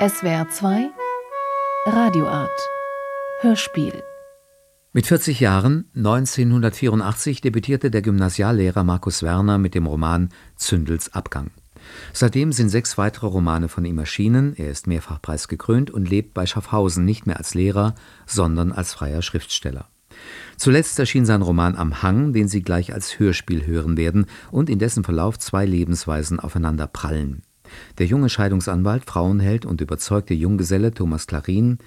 SWR 2 Radioart Hörspiel Mit 40 Jahren, 1984, debütierte der Gymnasiallehrer Markus Werner mit dem Roman Zündels Abgang. Seitdem sind sechs weitere Romane von ihm erschienen, er ist mehrfach preisgekrönt und lebt bei Schaffhausen nicht mehr als Lehrer, sondern als freier Schriftsteller. Zuletzt erschien sein Roman Am Hang, den Sie gleich als Hörspiel hören werden und in dessen Verlauf zwei Lebensweisen aufeinander prallen. Der junge Scheidungsanwalt, Frauenheld und überzeugte Junggeselle Thomas Clarin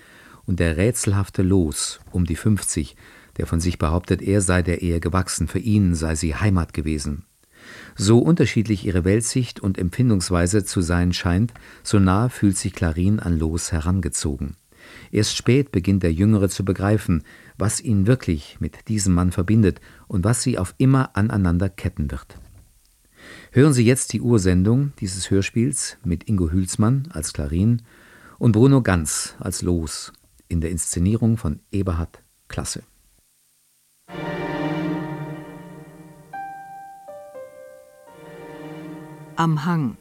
und der rätselhafte Los um die 50, der von sich behauptet, er sei der Ehe gewachsen, für ihn sei sie Heimat gewesen. So unterschiedlich ihre Weltsicht und Empfindungsweise zu sein scheint, so nah fühlt sich Clarin an Los herangezogen. Erst spät beginnt der Jüngere zu begreifen, was ihn wirklich mit diesem Mann verbindet und was sie auf immer aneinander ketten wird. Hören Sie jetzt die Ursendung dieses Hörspiels mit Ingo Hülsmann als Clarin und Bruno Ganz als Los in der Inszenierung von Eberhard Klasse. Am Hang.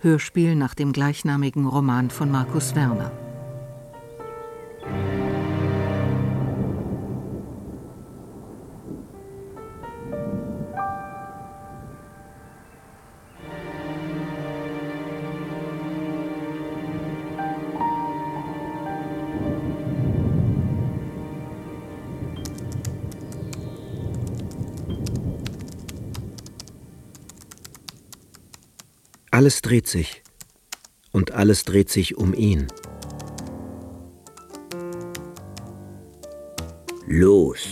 Hörspiel nach dem gleichnamigen Roman von Markus Werner. Alles dreht sich. Und alles dreht sich um ihn. Los.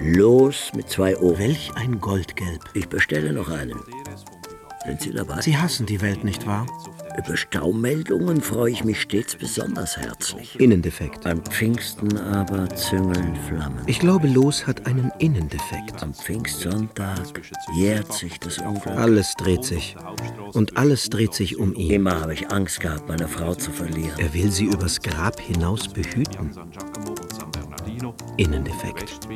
Los mit zwei O. Welch ein Goldgelb. Ich bestelle noch einen. Sind Sie dabei? Sie hassen die Welt, nicht wahr? Über Staumeldungen freue ich mich stets besonders herzlich. Innendefekt. An Pfingsten aber züngeln Flammen. Ich glaube, Los hat einen Innendefekt. Am Pfingstsonntag jährt sich das Unglück. Alles dreht sich. Und alles dreht sich um ihn. Immer habe ich Angst gehabt, meine Frau zu verlieren. Er will sie übers Grab hinaus behüten. Innendefekt.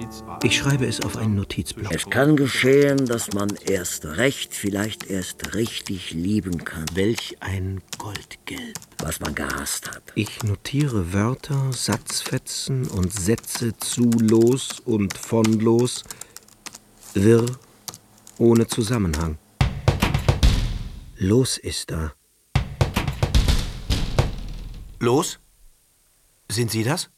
Ich schreibe es auf einen Notizblock. Es kann geschehen, dass man erst recht, vielleicht erst richtig lieben kann. Welch ein Goldgelb. Was man gehasst hat. Ich notiere Wörter, Satzfetzen und Sätze zu los und von los, wirr, ohne Zusammenhang. Los ist da. Los? Sind Sie das?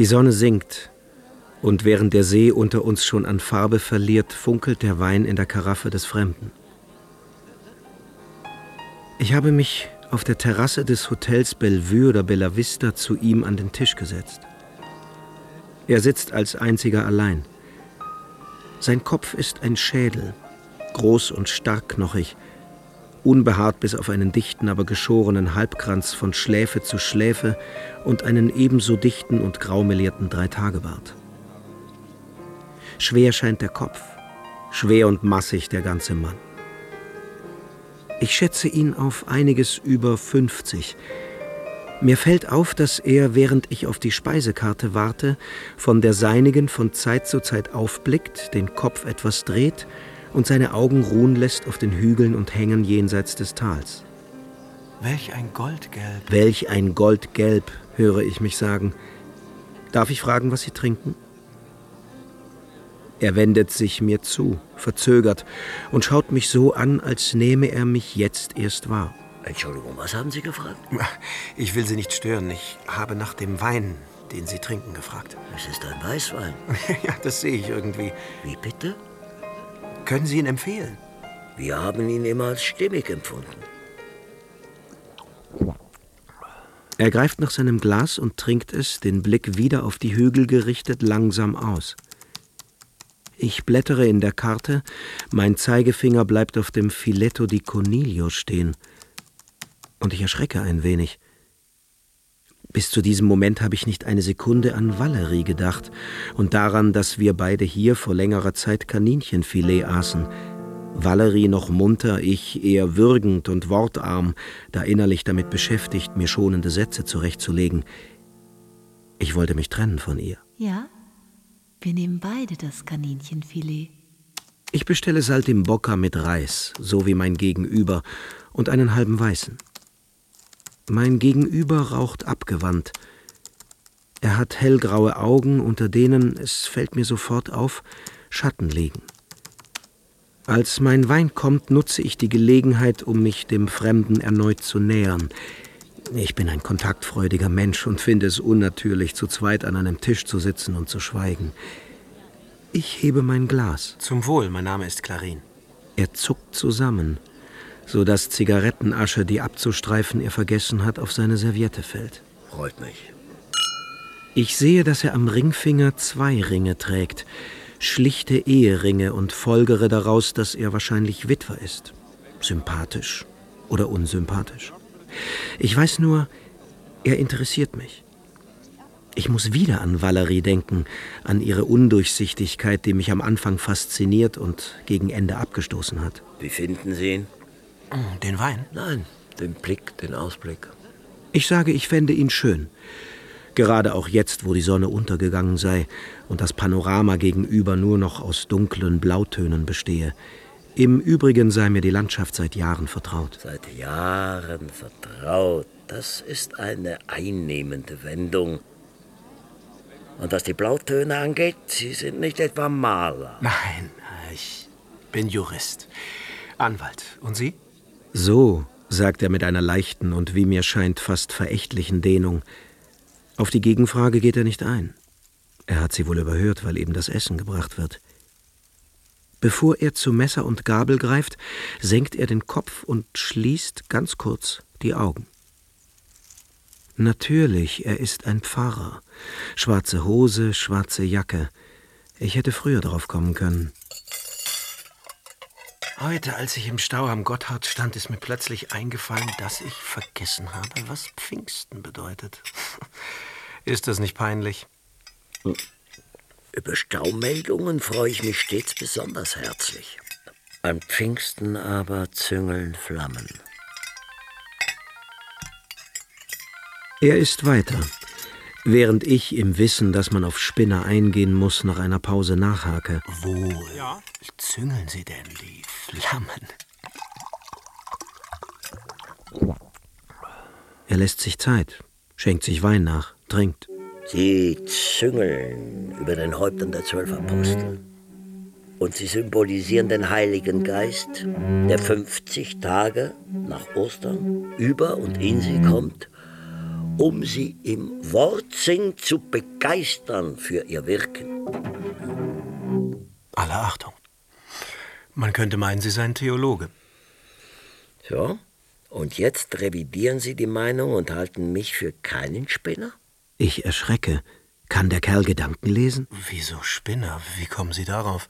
Die Sonne sinkt, und während der See unter uns schon an Farbe verliert, funkelt der Wein in der Karaffe des Fremden. Ich habe mich auf der Terrasse des Hotels Bellevue oder Bella Vista zu ihm an den Tisch gesetzt. Er sitzt als einziger allein. Sein Kopf ist ein Schädel, groß und starkknochig, unbehaart bis auf einen dichten, aber geschorenen Halbkranz von Schläfe zu Schläfe und einen ebenso dichten und graumelierten Dreitagebart. Schwer scheint der Kopf, schwer und massig der ganze Mann. Ich schätze ihn auf einiges über 50. Mir fällt auf, dass er, während ich auf die Speisekarte warte, von der seinigen von Zeit zu Zeit aufblickt, den Kopf etwas dreht und seine Augen ruhen lässt auf den Hügeln und Hängen jenseits des Tals. Welch ein Goldgelb. Welch ein Goldgelb, höre ich mich sagen. Darf ich fragen, was Sie trinken? Er wendet sich mir zu, verzögert, und schaut mich so an, als nehme er mich jetzt erst wahr. Entschuldigung, was haben Sie gefragt? Ich will Sie nicht stören. Ich habe nach dem Wein, den Sie trinken, gefragt. Es ist ein Weißwein. ja, das sehe ich irgendwie. Wie bitte? Können Sie ihn empfehlen? Wir haben ihn immer als stimmig empfunden. Er greift nach seinem Glas und trinkt es, den Blick wieder auf die Hügel gerichtet, langsam aus. Ich blättere in der Karte, mein Zeigefinger bleibt auf dem Filetto di Coniglio stehen. Und ich erschrecke ein wenig. Bis zu diesem Moment habe ich nicht eine Sekunde an Valerie gedacht und daran, dass wir beide hier vor längerer Zeit Kaninchenfilet aßen. Valerie noch munter, ich eher würgend und wortarm, da innerlich damit beschäftigt, mir schonende Sätze zurechtzulegen. Ich wollte mich trennen von ihr. Ja, wir nehmen beide das Kaninchenfilet. Ich bestelle Saltimbocca mit Reis, so wie mein Gegenüber, und einen halben Weißen. Mein Gegenüber raucht abgewandt. Er hat hellgraue Augen, unter denen, es fällt mir sofort auf, Schatten liegen. Als mein Wein kommt, nutze ich die Gelegenheit, um mich dem Fremden erneut zu nähern. Ich bin ein kontaktfreudiger Mensch und finde es unnatürlich, zu zweit an einem Tisch zu sitzen und zu schweigen. Ich hebe mein Glas. Zum Wohl, mein Name ist Clarin. Er zuckt zusammen, so dass Zigarettenasche, die abzustreifen er vergessen hat, auf seine Serviette fällt. Freut mich. Ich sehe, dass er am Ringfinger zwei Ringe trägt, schlichte Eheringe und folgere daraus, dass er wahrscheinlich Witwer ist. Sympathisch oder unsympathisch. Ich weiß nur, er interessiert mich. Ich muss wieder an Valerie denken, an ihre Undurchsichtigkeit, die mich am Anfang fasziniert und gegen Ende abgestoßen hat. Wie finden Sie ihn? Mm, Den Wein? Nein, den Blick, den Ausblick. Ich sage, ich fände ihn schön. Gerade auch jetzt, wo die Sonne untergegangen sei und das Panorama gegenüber nur noch aus dunklen Blautönen bestehe. Im Übrigen sei mir die Landschaft seit Jahren vertraut. Seit Jahren vertraut. Das ist eine einnehmende Wendung. Und was die Blautöne angeht, Sie sind nicht etwa Maler. Nein, ich bin Jurist. Anwalt. Und Sie? So, sagt er mit einer leichten und wie mir scheint fast verächtlichen Dehnung. Auf die Gegenfrage geht er nicht ein. Er hat sie wohl überhört, weil eben das Essen gebracht wird. Bevor er zu Messer und Gabel greift, senkt er den Kopf und schließt ganz kurz die Augen. Natürlich, er ist ein Pfarrer. Schwarze Hose, schwarze Jacke. Ich hätte früher drauf kommen können. Heute, als ich im Stau am Gotthard stand, ist mir plötzlich eingefallen, dass ich vergessen habe, was Pfingsten bedeutet. Ist das nicht peinlich? Über Staumeldungen freue ich mich stets besonders herzlich. An Pfingsten aber züngeln Flammen. Er ist weiter, während ich im Wissen, dass man auf Spinner eingehen muss, nach einer Pause nachhake. Wo züngeln Sie denn die Flammen? Er lässt sich Zeit, schenkt sich Wein nach, trinkt. Sie züngeln über den Häuptern der zwölf Apostel. Und sie symbolisieren den Heiligen Geist, der 50 Tage nach Ostern über und in sie kommt, um sie im Wortsinn zu begeistern für ihr Wirken. Alle Achtung. Man könnte meinen, Sie seien Theologe. So, und jetzt revidieren Sie die Meinung und halten mich für keinen Spinner? Ich erschrecke. Kann der Kerl Gedanken lesen? Wieso Spinner? Wie kommen Sie darauf?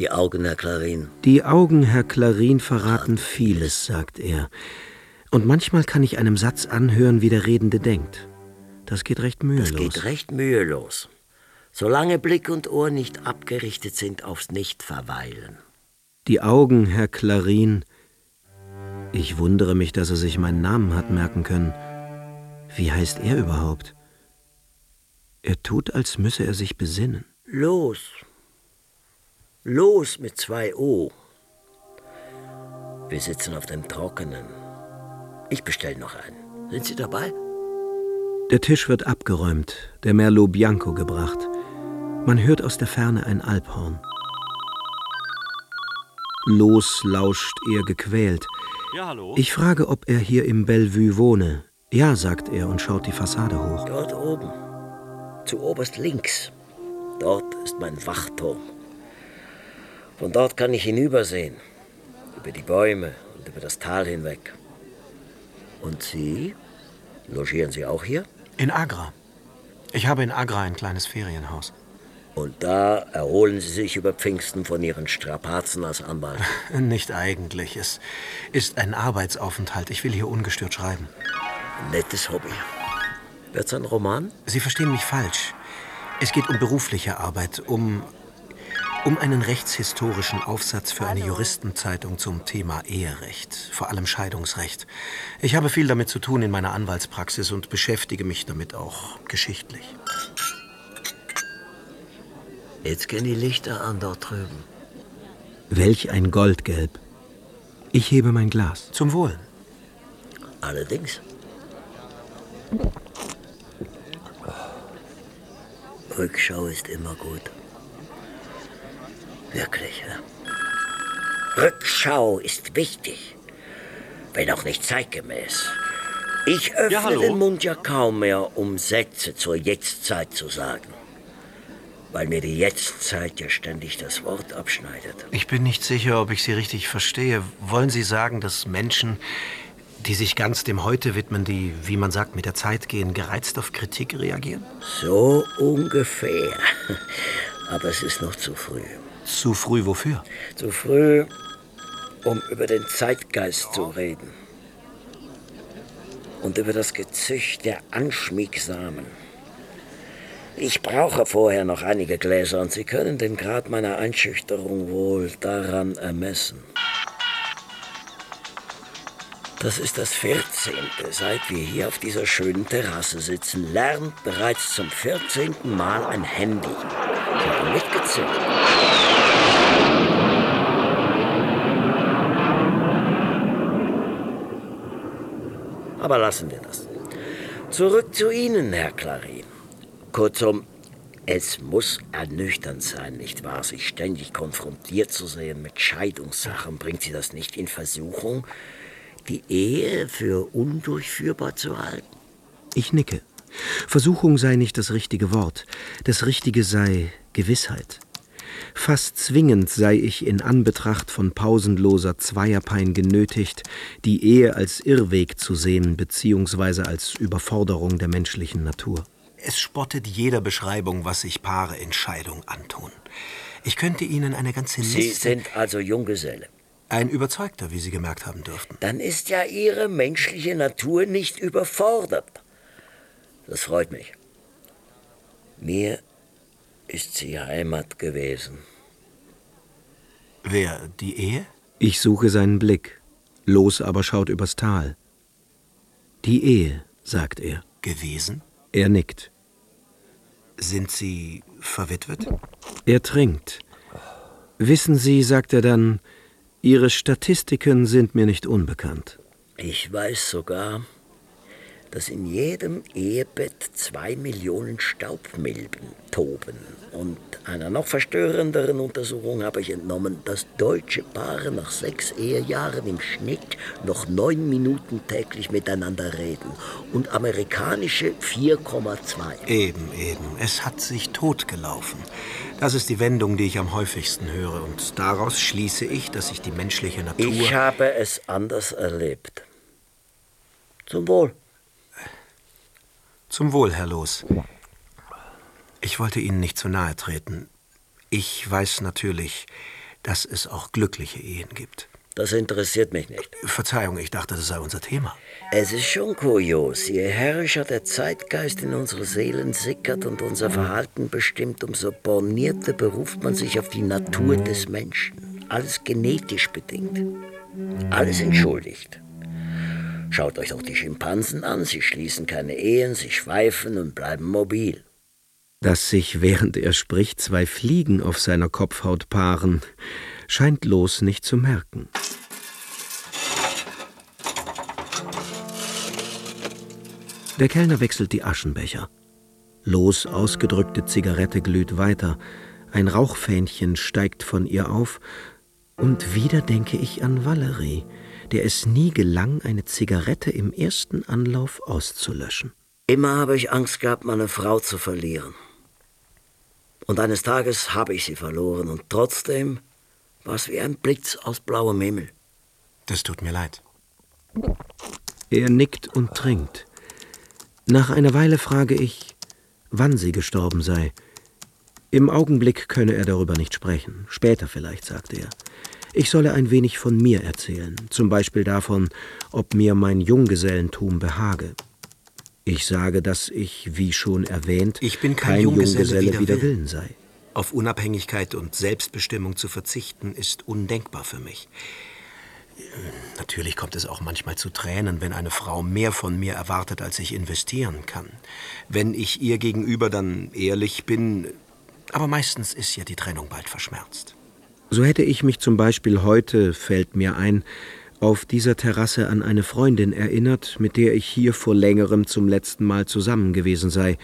Die Augen, Herr Clarin. Die Augen, Herr Clarin, verraten vieles, sagt er. Und manchmal kann ich einem Satz anhören, wie der Redende denkt. Das geht recht mühelos. Das geht recht mühelos. Solange Blick und Ohr nicht abgerichtet sind aufs Nichtverweilen. Die Augen, Herr Clarin. Ich wundere mich, dass er sich meinen Namen hat merken können. Wie heißt er überhaupt? Er tut, als müsse er sich besinnen. Los. Los mit zwei O. Wir sitzen auf dem Trockenen. Ich bestelle noch einen. Sind Sie dabei? Der Tisch wird abgeräumt, der Merlot Bianco gebracht. Man hört aus der Ferne ein Alphorn. Los lauscht er gequält. Ja, hallo? Ich frage, ob er hier im Bellevue wohne. Ja, sagt er und schaut die Fassade hoch. Dort oben. Zu oberst links. Dort ist mein Wachturm. Von dort kann ich hinübersehen. Über die Bäume und über das Tal hinweg. Und Sie? Logieren Sie auch hier? In Agra. Ich habe in Agra ein kleines Ferienhaus. Und da erholen Sie sich über Pfingsten von Ihren Strapazen als Anwalt. Nicht eigentlich. Es ist ein Arbeitsaufenthalt. Ich will hier ungestört schreiben. Nettes Hobby. Wird's ein Roman? Sie verstehen mich falsch. Es geht um berufliche Arbeit, um, um einen rechtshistorischen Aufsatz für eine Juristenzeitung zum Thema Eherecht, vor allem Scheidungsrecht. Ich habe viel damit zu tun in meiner Anwaltspraxis und beschäftige mich damit auch geschichtlich. Jetzt gehen die Lichter an dort drüben. Welch ein Goldgelb. Ich hebe mein Glas. Zum Wohl. Allerdings. Rückschau ist immer gut. Wirklich, ja. Rückschau ist wichtig, wenn auch nicht zeitgemäß. Ich öffne Ja, den Mund ja kaum mehr, um Sätze zur Jetztzeit zu sagen. Weil mir die Jetztzeit ja ständig das Wort abschneidet. Ich bin nicht sicher, ob ich Sie richtig verstehe. Wollen Sie sagen, dass Menschen, die sich ganz dem Heute widmen, die, wie man sagt, mit der Zeit gehen, gereizt auf Kritik reagieren? So ungefähr. Aber es ist noch zu früh. Zu früh wofür? Zu früh, um über den Zeitgeist zu reden. Und über das Gezücht der Anschmiegsamen. Ich brauche vorher noch einige Gläser und Sie können den Grad meiner Einschüchterung wohl daran ermessen. Das ist das 14. Seit wir hier auf dieser schönen Terrasse sitzen, lernt bereits zum 14. Mal ein Handy. Sie haben mitgezählt. Aber lassen wir das. Zurück zu Ihnen, Herr Clarin. Kurzum, es muss ernüchternd sein, nicht wahr? Sich ständig konfrontiert zu sehen mit Scheidungssachen. Bringt Sie das nicht in Versuchung, die Ehe für undurchführbar zu halten? Ich nicke. Versuchung sei nicht das richtige Wort. Das Richtige sei Gewissheit. Fast zwingend sei ich in Anbetracht von pausenloser Zweierpein genötigt, die Ehe als Irrweg zu sehen, beziehungsweise als Überforderung der menschlichen Natur. Es spottet jeder Beschreibung, was sich Paare in Scheidung antun. Ich könnte Ihnen eine ganze Liste... Sie sind also Junggeselle. Ein Überzeugter, wie Sie gemerkt haben dürften. Dann ist ja Ihre menschliche Natur nicht überfordert. Das freut mich. Mir ist sie Heimat gewesen. Wer, die Ehe? Ich suche seinen Blick. Los aber schaut übers Tal. Die Ehe, sagt er. Gewesen? Er nickt. Sind Sie verwitwet? Er trinkt. Wissen Sie, sagt er dann, Ihre Statistiken sind mir nicht unbekannt. Ich weiß sogar, dass in jedem Ehebett zwei Millionen Staubmilben toben. Und einer noch verstörenderen Untersuchung habe ich entnommen, dass deutsche Paare nach sechs Ehejahren im Schnitt noch neun Minuten täglich miteinander reden und amerikanische 4,2. Eben, eben. Es hat sich totgelaufen. Das ist die Wendung, die ich am häufigsten höre. Und daraus schließe ich, dass sich die menschliche Natur... Ich habe es anders erlebt. Zum Wohl. Zum Wohl, Herr Los. Ich wollte Ihnen nicht zu nahe treten. Ich weiß natürlich, dass es auch glückliche Ehen gibt. Das interessiert mich nicht. Verzeihung, ich dachte, das sei unser Thema. Es ist schon kurios, je herrischer der Zeitgeist in unsere Seelen sickert und unser Verhalten bestimmt, umso bornierter beruft man sich auf die Natur des Menschen. Alles genetisch bedingt. Alles entschuldigt. Schaut euch doch die Schimpansen an, sie schließen keine Ehen, sie schweifen und bleiben mobil. Dass sich, während er spricht, zwei Fliegen auf seiner Kopfhaut paaren, scheint Los nicht zu merken. Der Kellner wechselt die Aschenbecher. Los ausgedrückte Zigarette glüht weiter, ein Rauchfähnchen steigt von ihr auf, und wieder denke ich an Valerie, der es nie gelang, eine Zigarette im ersten Anlauf auszulöschen. Immer habe ich Angst gehabt, meine Frau zu verlieren. Und eines Tages habe ich sie verloren und trotzdem war es wie ein Blitz aus blauem Himmel. Das tut mir leid. Er nickt und trinkt. Nach einer Weile frage ich, wann sie gestorben sei. Im Augenblick könne er darüber nicht sprechen. Später vielleicht, sagte er. Ich solle ein wenig von mir erzählen, zum Beispiel davon, ob mir mein Junggesellentum behage. Ich sage, dass ich, wie schon erwähnt, Ich bin kein Junggeselle wider wider. Willen sei. Auf Unabhängigkeit und Selbstbestimmung zu verzichten, ist undenkbar für mich. Natürlich kommt es auch manchmal zu Tränen, wenn eine Frau mehr von mir erwartet, als ich investieren kann. Wenn ich ihr gegenüber dann ehrlich bin, Aber meistens ist ja die Trennung bald verschmerzt. So hätte ich mich zum Beispiel heute, fällt mir ein, auf dieser Terrasse an eine Freundin erinnert, mit der ich hier vor längerem zum letzten Mal zusammen gewesen sei,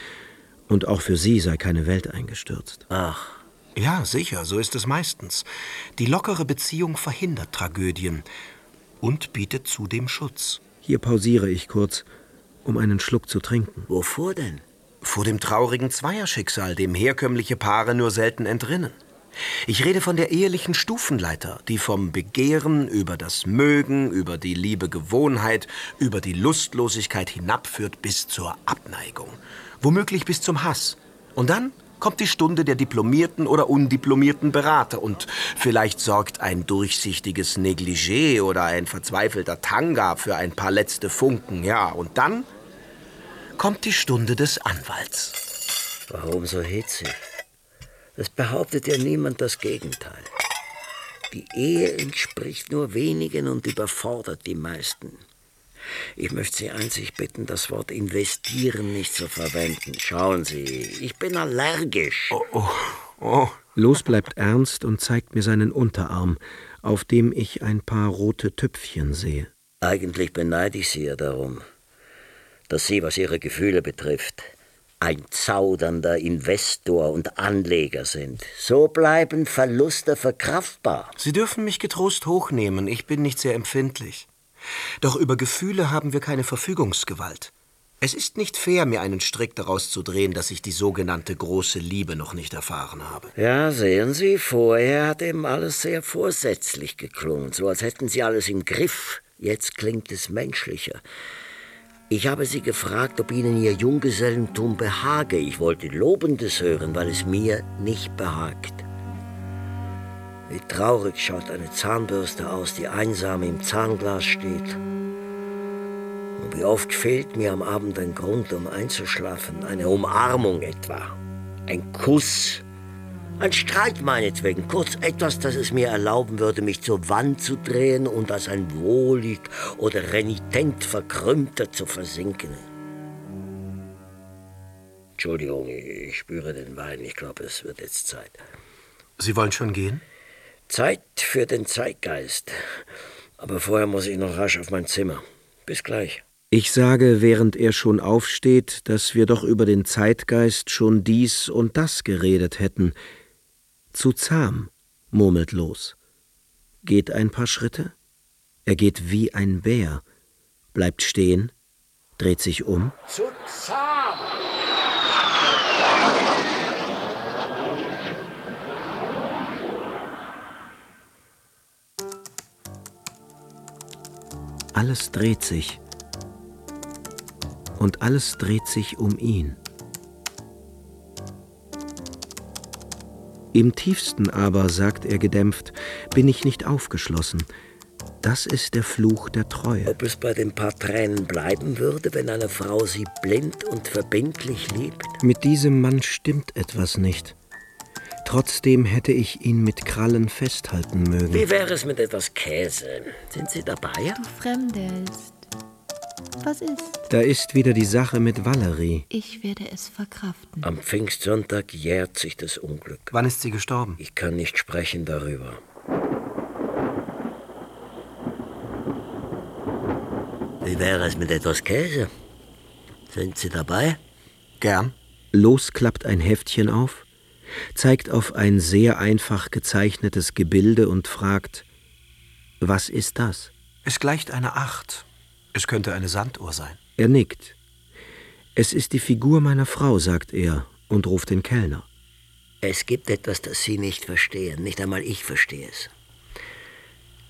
und auch für sie sei keine Welt eingestürzt. Ach, Ja, sicher, so ist es meistens. Die lockere Beziehung verhindert Tragödien und bietet zudem Schutz. Hier pausiere ich kurz, um einen Schluck zu trinken. wovor denn? Vor dem traurigen Zweierschicksal, dem herkömmliche Paare nur selten entrinnen. Ich rede von der ehelichen Stufenleiter, die vom Begehren über das Mögen, über die liebe Gewohnheit, über die Lustlosigkeit hinabführt bis zur Abneigung, womöglich bis zum Hass. Und dann kommt die Stunde der diplomierten oder undiplomierten Berater und vielleicht sorgt ein durchsichtiges Negligé oder ein verzweifelter Tanga für ein paar letzte Funken, ja, und dann kommt die Stunde des Anwalts. Warum so hitzig? Es behauptet ja niemand das Gegenteil. Die Ehe entspricht nur wenigen und überfordert die meisten. Ich möchte Sie einzig bitten, das Wort investieren nicht zu verwenden. Schauen Sie, ich bin allergisch. Oh, Los bleibt ernst und zeigt mir seinen Unterarm, auf dem ich ein paar rote Tüpfchen sehe. Eigentlich beneide ich Sie ja darum, dass Sie, was Ihre Gefühle betrifft, ein zaudernder Investor und Anleger sind. So bleiben Verluste verkraftbar. Sie dürfen mich getrost hochnehmen, ich bin nicht sehr empfindlich. Doch über Gefühle haben wir keine Verfügungsgewalt. Es ist nicht fair, mir einen Strick daraus zu drehen, dass ich die sogenannte große Liebe noch nicht erfahren habe. Ja, sehen Sie, vorher hat eben alles sehr vorsätzlich geklungen, so als hätten Sie alles im Griff. Jetzt klingt es menschlicher. Ich habe Sie gefragt, ob Ihnen Ihr Junggesellentum behage. Ich wollte Lobendes hören, weil es mir nicht behagt. Wie traurig schaut eine Zahnbürste aus, die einsam im Zahnglas steht. Und wie oft fehlt mir am Abend ein Grund, um einzuschlafen, eine Umarmung etwa, ein Kuss, ein Streit meinetwegen, kurz etwas, das es mir erlauben würde, mich zur Wand zu drehen und als ein wohlig oder renitent Verkrümmter zu versinken. Entschuldigung, ich spüre den Wein. Ich glaube, es wird jetzt Zeit. Sie wollen schon gehen? Zeit für den Zeitgeist. Aber vorher muss ich noch rasch auf mein Zimmer. Bis gleich. Ich sage, während er schon aufsteht, dass wir doch über den Zeitgeist schon dies und das geredet hätten. Zu zahm, murmelt los. Geht ein paar Schritte. Er geht wie ein Bär, bleibt stehen, dreht sich um. Zu zahm! Alles dreht sich. Und alles dreht sich um ihn. Im tiefsten aber, sagt er gedämpft, bin ich nicht aufgeschlossen. Das ist der Fluch der Treue. Ob es bei den paar Tränen bleiben würde, wenn eine Frau sie blind und verbindlich liebt? Mit diesem Mann stimmt etwas nicht. Trotzdem hätte ich ihn mit Krallen festhalten mögen. Wie wäre es mit etwas Käse? Sind Sie dabei? fremdelst. Was ist? Da ist wieder die Sache mit Valerie. Ich werde es verkraften. Am Pfingstsonntag jährt sich das Unglück. Wann ist sie gestorben? Ich kann nicht sprechen darüber. Wie wäre es mit etwas Käse? Sind Sie dabei? Gern. Los klappt ein Heftchen auf, zeigt auf ein sehr einfach gezeichnetes Gebilde und fragt, was ist das? Es gleicht einer Acht. Es könnte eine Sanduhr sein. Er nickt. Es ist die Figur meiner Frau, sagt er und ruft den Kellner. Es gibt etwas, das Sie nicht verstehen. Nicht einmal ich verstehe es.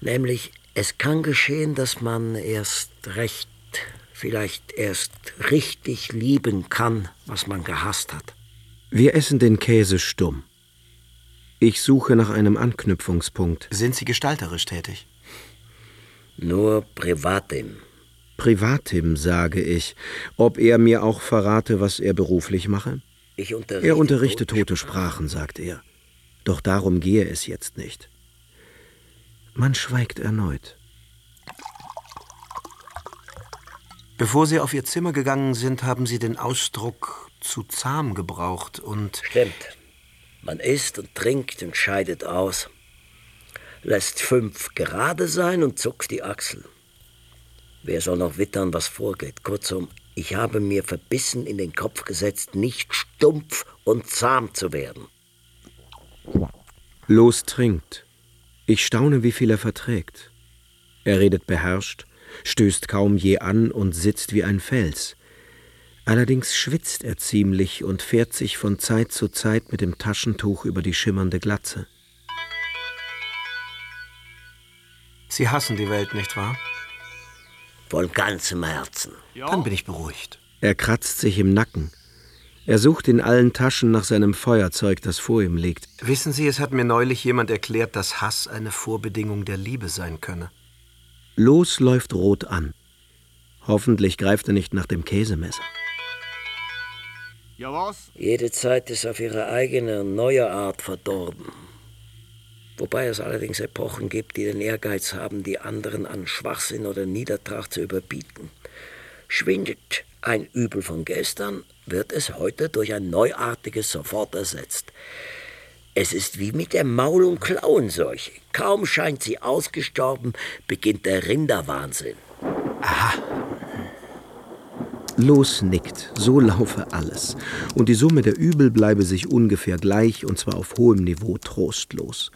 Nämlich, es kann geschehen, dass man erst recht, vielleicht erst richtig lieben kann, was man gehasst hat. Wir essen den Käse stumm. Ich suche nach einem Anknüpfungspunkt. Sind Sie gestalterisch tätig? Nur privatim. Privatim, sage ich, ob er mir auch verrate, was er beruflich mache? Ich unterrichte, Er unterrichte tote Sprachen, sagt er. Doch darum gehe es jetzt nicht. Man schweigt erneut. Bevor Sie auf Ihr Zimmer gegangen sind, haben Sie den Ausdruck zu zahm gebraucht und Stimmt. Man isst und trinkt und scheidet aus, lässt fünf gerade sein und zuckt die Achsel. Wer soll noch wittern, was vorgeht? Kurzum, ich habe mir verbissen in den Kopf gesetzt, nicht stumpf und zahm zu werden. Los trinkt. Ich staune, wie viel er verträgt. Er redet beherrscht, stößt kaum je an und sitzt wie ein Fels. Allerdings schwitzt er ziemlich und fährt sich von Zeit zu Zeit mit dem Taschentuch über die schimmernde Glatze. Sie hassen die Welt, nicht wahr? Von ganzem Herzen. Dann bin ich beruhigt. Er kratzt sich im Nacken. Er sucht in allen Taschen nach seinem Feuerzeug, das vor ihm liegt. Wissen Sie, es hat mir neulich jemand erklärt, dass Hass eine Vorbedingung der Liebe sein könne. Los läuft rot an. Hoffentlich greift er nicht nach dem Käsemesser. Ja, was? Jede Zeit ist auf ihre eigene, neue Art verdorben. Wobei es allerdings Epochen gibt, die den Ehrgeiz haben, die anderen an Schwachsinn oder Niedertracht zu überbieten. Schwindet ein Übel von gestern, wird es heute durch ein neuartiges sofort ersetzt. Es ist wie mit der Maul- und Klauenseuche. Kaum scheint sie ausgestorben, beginnt der Rinderwahnsinn. Aha. Los nickt, so laufe alles. Und die Summe der Übel bleibe sich ungefähr gleich, und zwar auf hohem Niveau trostlos.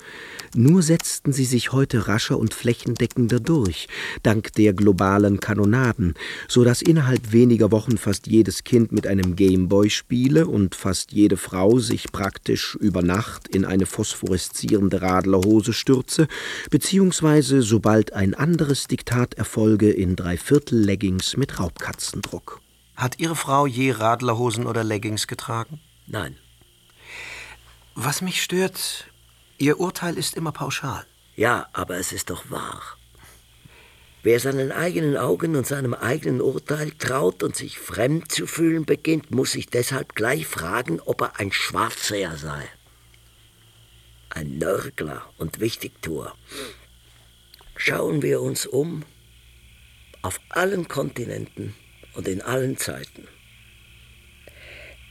Nur setzten sie sich heute rascher und flächendeckender durch, dank der globalen Kanonaden, so dass innerhalb weniger Wochen fast jedes Kind mit einem Gameboy spiele und fast jede Frau sich praktisch über Nacht in eine phosphoreszierende Radlerhose stürze, beziehungsweise sobald ein anderes Diktat erfolge in Dreiviertel-Leggings mit Raubkatzendruck. Hat Ihre Frau je Radlerhosen oder Leggings getragen? Nein. Was mich stört, Ihr Urteil ist immer pauschal. Ja, aber es ist doch wahr. Wer seinen eigenen Augen und seinem eigenen Urteil traut und sich fremd zu fühlen beginnt, muss sich deshalb gleich fragen, ob er ein Schwarzseher sei. Ein Nörgler und Wichtigtuer. Schauen wir uns um auf allen Kontinenten und in allen Zeiten.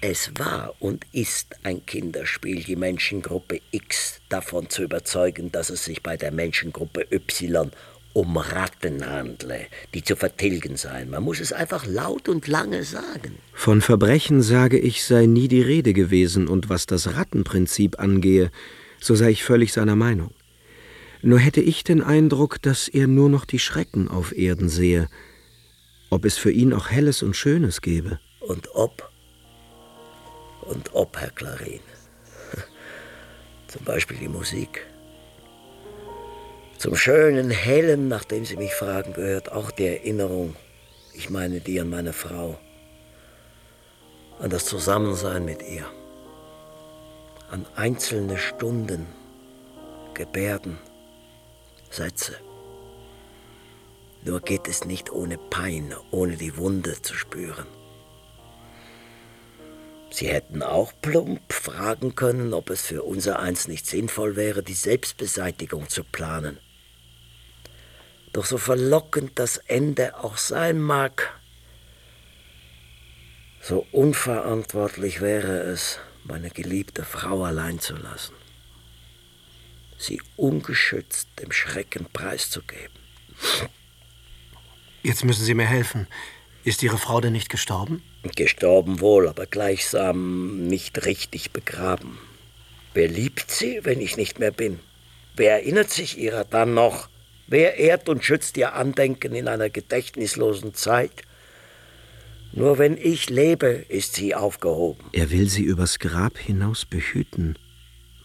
Es war und ist ein Kinderspiel, die Menschengruppe X davon zu überzeugen, dass es sich bei der Menschengruppe Y um Ratten handle, die zu vertilgen seien. Man muss es einfach laut und lange sagen. Von Verbrechen sage ich, sei nie die Rede gewesen, und was das Rattenprinzip angehe, so sei ich völlig seiner Meinung. Nur hätte ich den Eindruck, dass er nur noch die Schrecken auf Erden sehe, ob es für ihn auch Helles und Schönes gäbe. Und ob und ob, Herr Clarin. Zum Beispiel die Musik. Zum schönen, hellen, nachdem Sie mich fragen, gehört auch die Erinnerung, ich meine die an meine Frau, an das Zusammensein mit ihr, an einzelne Stunden, Gebärden, Sätze. Nur geht es nicht ohne Pein, ohne die Wunde zu spüren. Sie hätten auch plump fragen können, ob es für unser eins nicht sinnvoll wäre, die Selbstbeseitigung zu planen. Doch so verlockend das Ende auch sein mag, so unverantwortlich wäre es, meine geliebte Frau allein zu lassen, sie ungeschützt dem Schrecken preiszugeben. Jetzt müssen Sie mir helfen. Ist Ihre Frau denn nicht gestorben? Gestorben wohl, aber gleichsam nicht richtig begraben. Wer liebt sie, wenn ich nicht mehr bin? Wer erinnert sich ihrer dann noch? Wer ehrt und schützt ihr Andenken in einer gedächtnislosen Zeit? Nur wenn ich lebe, ist sie aufgehoben. Er will sie übers Grab hinaus behüten.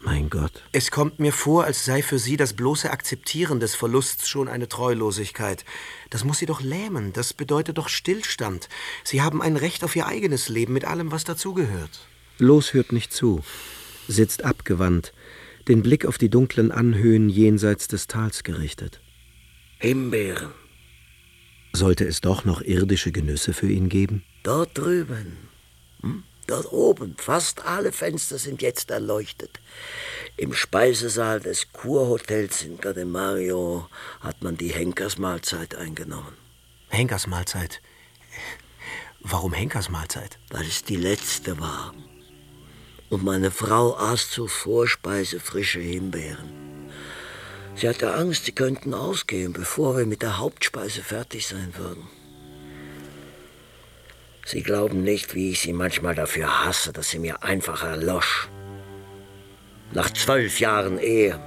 Mein Gott. Es kommt mir vor, als sei für Sie das bloße Akzeptieren des Verlusts schon eine Treulosigkeit. Das muss Sie doch lähmen, das bedeutet doch Stillstand. Sie haben ein Recht auf Ihr eigenes Leben mit allem, was dazugehört. Los hört nicht zu, sitzt abgewandt, den Blick auf die dunklen Anhöhen jenseits des Tals gerichtet. Himbeeren. Sollte es doch noch irdische Genüsse für ihn geben? Dort drüben. Hm? Dort oben, fast alle Fenster sind jetzt erleuchtet. Im Speisesaal des Kurhotels in Gademario hat man die Henkersmahlzeit eingenommen. Und meine Frau aß zur Vorspeise frische Himbeeren. Sie hatte Angst, sie könnten ausgehen, bevor wir mit der Hauptspeise fertig sein würden. Sie glauben nicht, wie ich sie manchmal dafür hasse, dass sie mir einfach erlosch. Nach zwölf Jahren Ehe,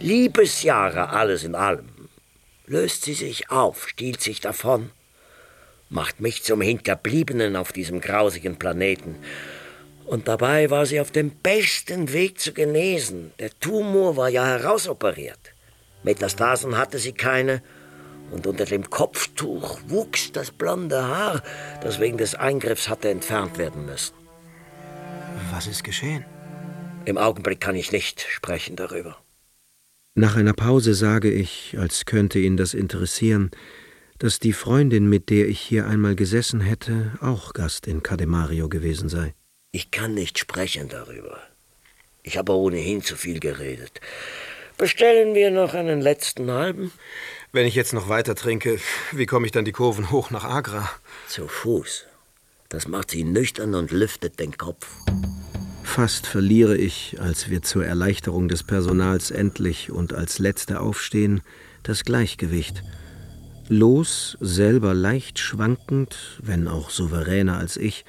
Liebesjahre alles in allem, löst sie sich auf, stiehlt sich davon, macht mich zum Hinterbliebenen auf diesem grausigen Planeten. Und dabei war sie auf dem besten Weg zu genesen. Der Tumor war ja herausoperiert. Metastasen hatte sie keine und unter dem Kopftuch wuchs das blonde Haar, das wegen des Eingriffs hatte entfernt werden müssen. Was ist geschehen? Im Augenblick kann ich nicht sprechen darüber. Nach einer Pause sage ich, als könnte ihn das interessieren, dass die Freundin, mit der ich hier einmal gesessen hätte, auch Gast in Cademario gewesen sei. Ich kann nicht sprechen darüber. Ich habe ohnehin zu viel geredet. Bestellen wir noch einen letzten halben? Wenn ich jetzt noch weiter trinke, wie komme ich dann die Kurven hoch nach Agra? Zu Fuß. Das macht sie nüchtern und lüftet den Kopf. Fast verliere ich, als wir zur Erleichterung des Personals endlich und als Letzte aufstehen, das Gleichgewicht. Los, selber leicht schwankend, wenn auch souveräner als ich,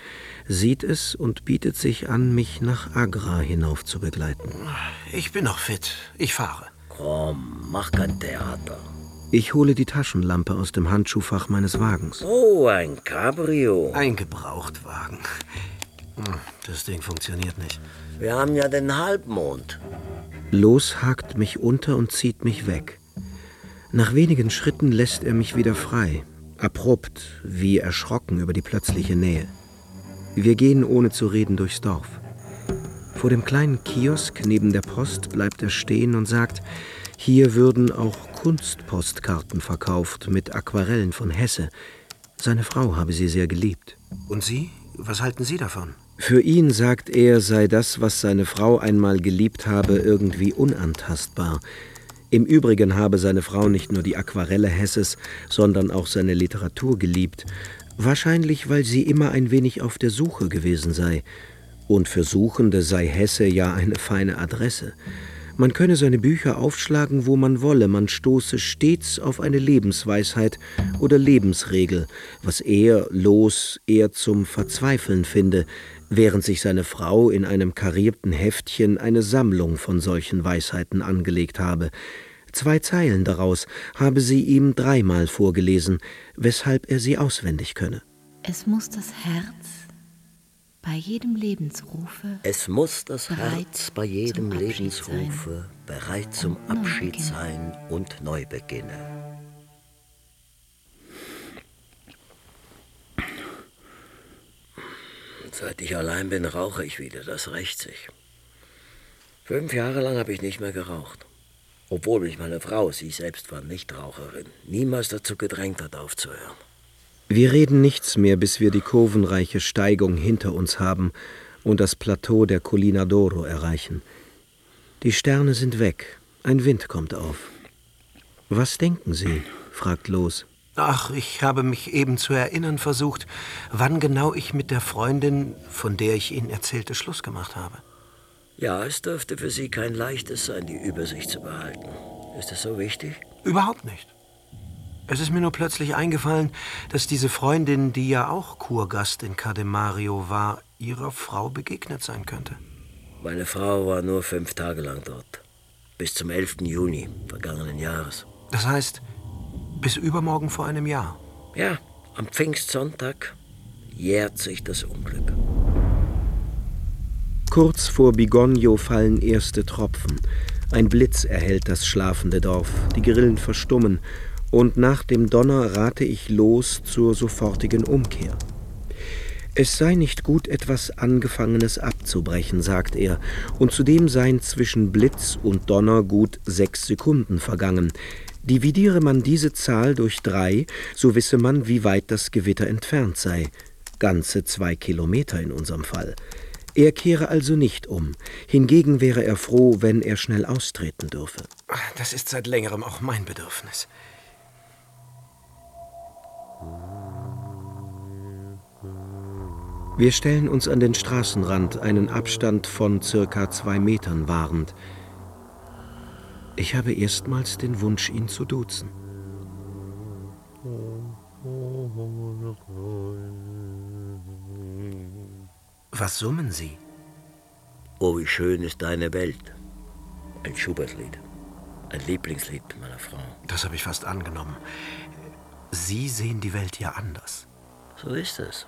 sieht es und bietet sich an, mich nach Agra hinauf zu begleiten. Ich bin noch fit. Ich fahre. Komm, mach kein Theater. Ich hole die Taschenlampe aus dem Handschuhfach meines Wagens. Oh, ein Cabrio. Ein Gebrauchtwagen. Hm, das Ding funktioniert nicht. Wir haben ja den Halbmond. Los hakt mich unter und zieht mich weg. Nach wenigen Schritten lässt er mich wieder frei, abrupt, wie erschrocken über die plötzliche Nähe. Wir gehen ohne zu reden durchs Dorf. Vor dem kleinen Kiosk neben der Post bleibt er stehen und sagt, hier würden auch Kunstpostkarten verkauft mit Aquarellen von Hesse. Seine Frau habe sie sehr geliebt. Und Sie? Was halten Sie davon? Für ihn, sagt er, sei das, was seine Frau einmal geliebt habe, irgendwie unantastbar. Im Übrigen habe seine Frau nicht nur die Aquarelle Hesses, sondern auch seine Literatur geliebt, wahrscheinlich weil sie immer ein wenig auf der Suche gewesen sei. Und für Suchende sei Hesse ja eine feine Adresse. Man könne seine Bücher aufschlagen, wo man wolle, man stoße stets auf eine Lebensweisheit oder Lebensregel, was er, Los, eher zum Verzweifeln finde, während sich seine Frau in einem karierten Heftchen eine Sammlung von solchen Weisheiten angelegt habe. Zwei Zeilen daraus habe sie ihm dreimal vorgelesen, weshalb er sie auswendig könne. Es muss das Herz bei jedem Lebensrufe. Es muss das Herz bei jedem Lebensrufe bereit zum Abschied sein und neu beginnen. Seit ich allein bin, rauche ich wieder, das rächt sich. Fünf Jahre lang habe ich nicht mehr geraucht. Obwohl mich meine Frau, sie selbst war Nichtraucherin, niemals dazu gedrängt hat, aufzuhören. Wir reden nichts mehr, bis wir die kurvenreiche Steigung hinter uns haben und das Plateau der Collina d'Oro erreichen. Die Sterne sind weg, ein Wind kommt auf. Was denken Sie? fragt Los. Ach, ich habe mich eben zu erinnern versucht, wann genau ich mit der Freundin, von der ich Ihnen erzählte, Schluss gemacht habe. Ja, es dürfte für Sie kein leichtes sein, die Übersicht zu behalten. Ist das so wichtig? Überhaupt nicht. Es ist mir nur plötzlich eingefallen, dass diese Freundin, die ja auch Kurgast in Cademario war, ihrer Frau begegnet sein könnte. Meine Frau war nur fünf Tage lang dort. Bis zum 11. Juni vergangenen Jahres. Das heißt, bis übermorgen vor einem Jahr. Ja, am Pfingstsonntag jährt sich das Unglück. Kurz vor Bigogno fallen erste Tropfen. Ein Blitz erhellt das schlafende Dorf. Die Grillen verstummen und nach dem Donner rate ich los zur sofortigen Umkehr. Es sei nicht gut, etwas Angefangenes abzubrechen, sagt er, und zudem seien zwischen Blitz und Donner gut sechs Sekunden vergangen. Dividiere man diese Zahl durch drei, so wisse man, wie weit das Gewitter entfernt sei. Ganze zwei Kilometer in unserem Fall. Er kehre also nicht um. Hingegen wäre er froh, wenn er schnell austreten dürfe. Das ist seit längerem auch mein Bedürfnis. Wir stellen uns an den Straßenrand, einen Abstand von circa zwei Metern wahrend. Ich habe erstmals den Wunsch, ihn zu duzen. Was summen Sie? Oh, wie schön ist deine Welt. Ein Schubert-Lied. Ein Lieblingslied meiner Frau. Das habe ich fast angenommen. Sie sehen die Welt ja anders. So ist es.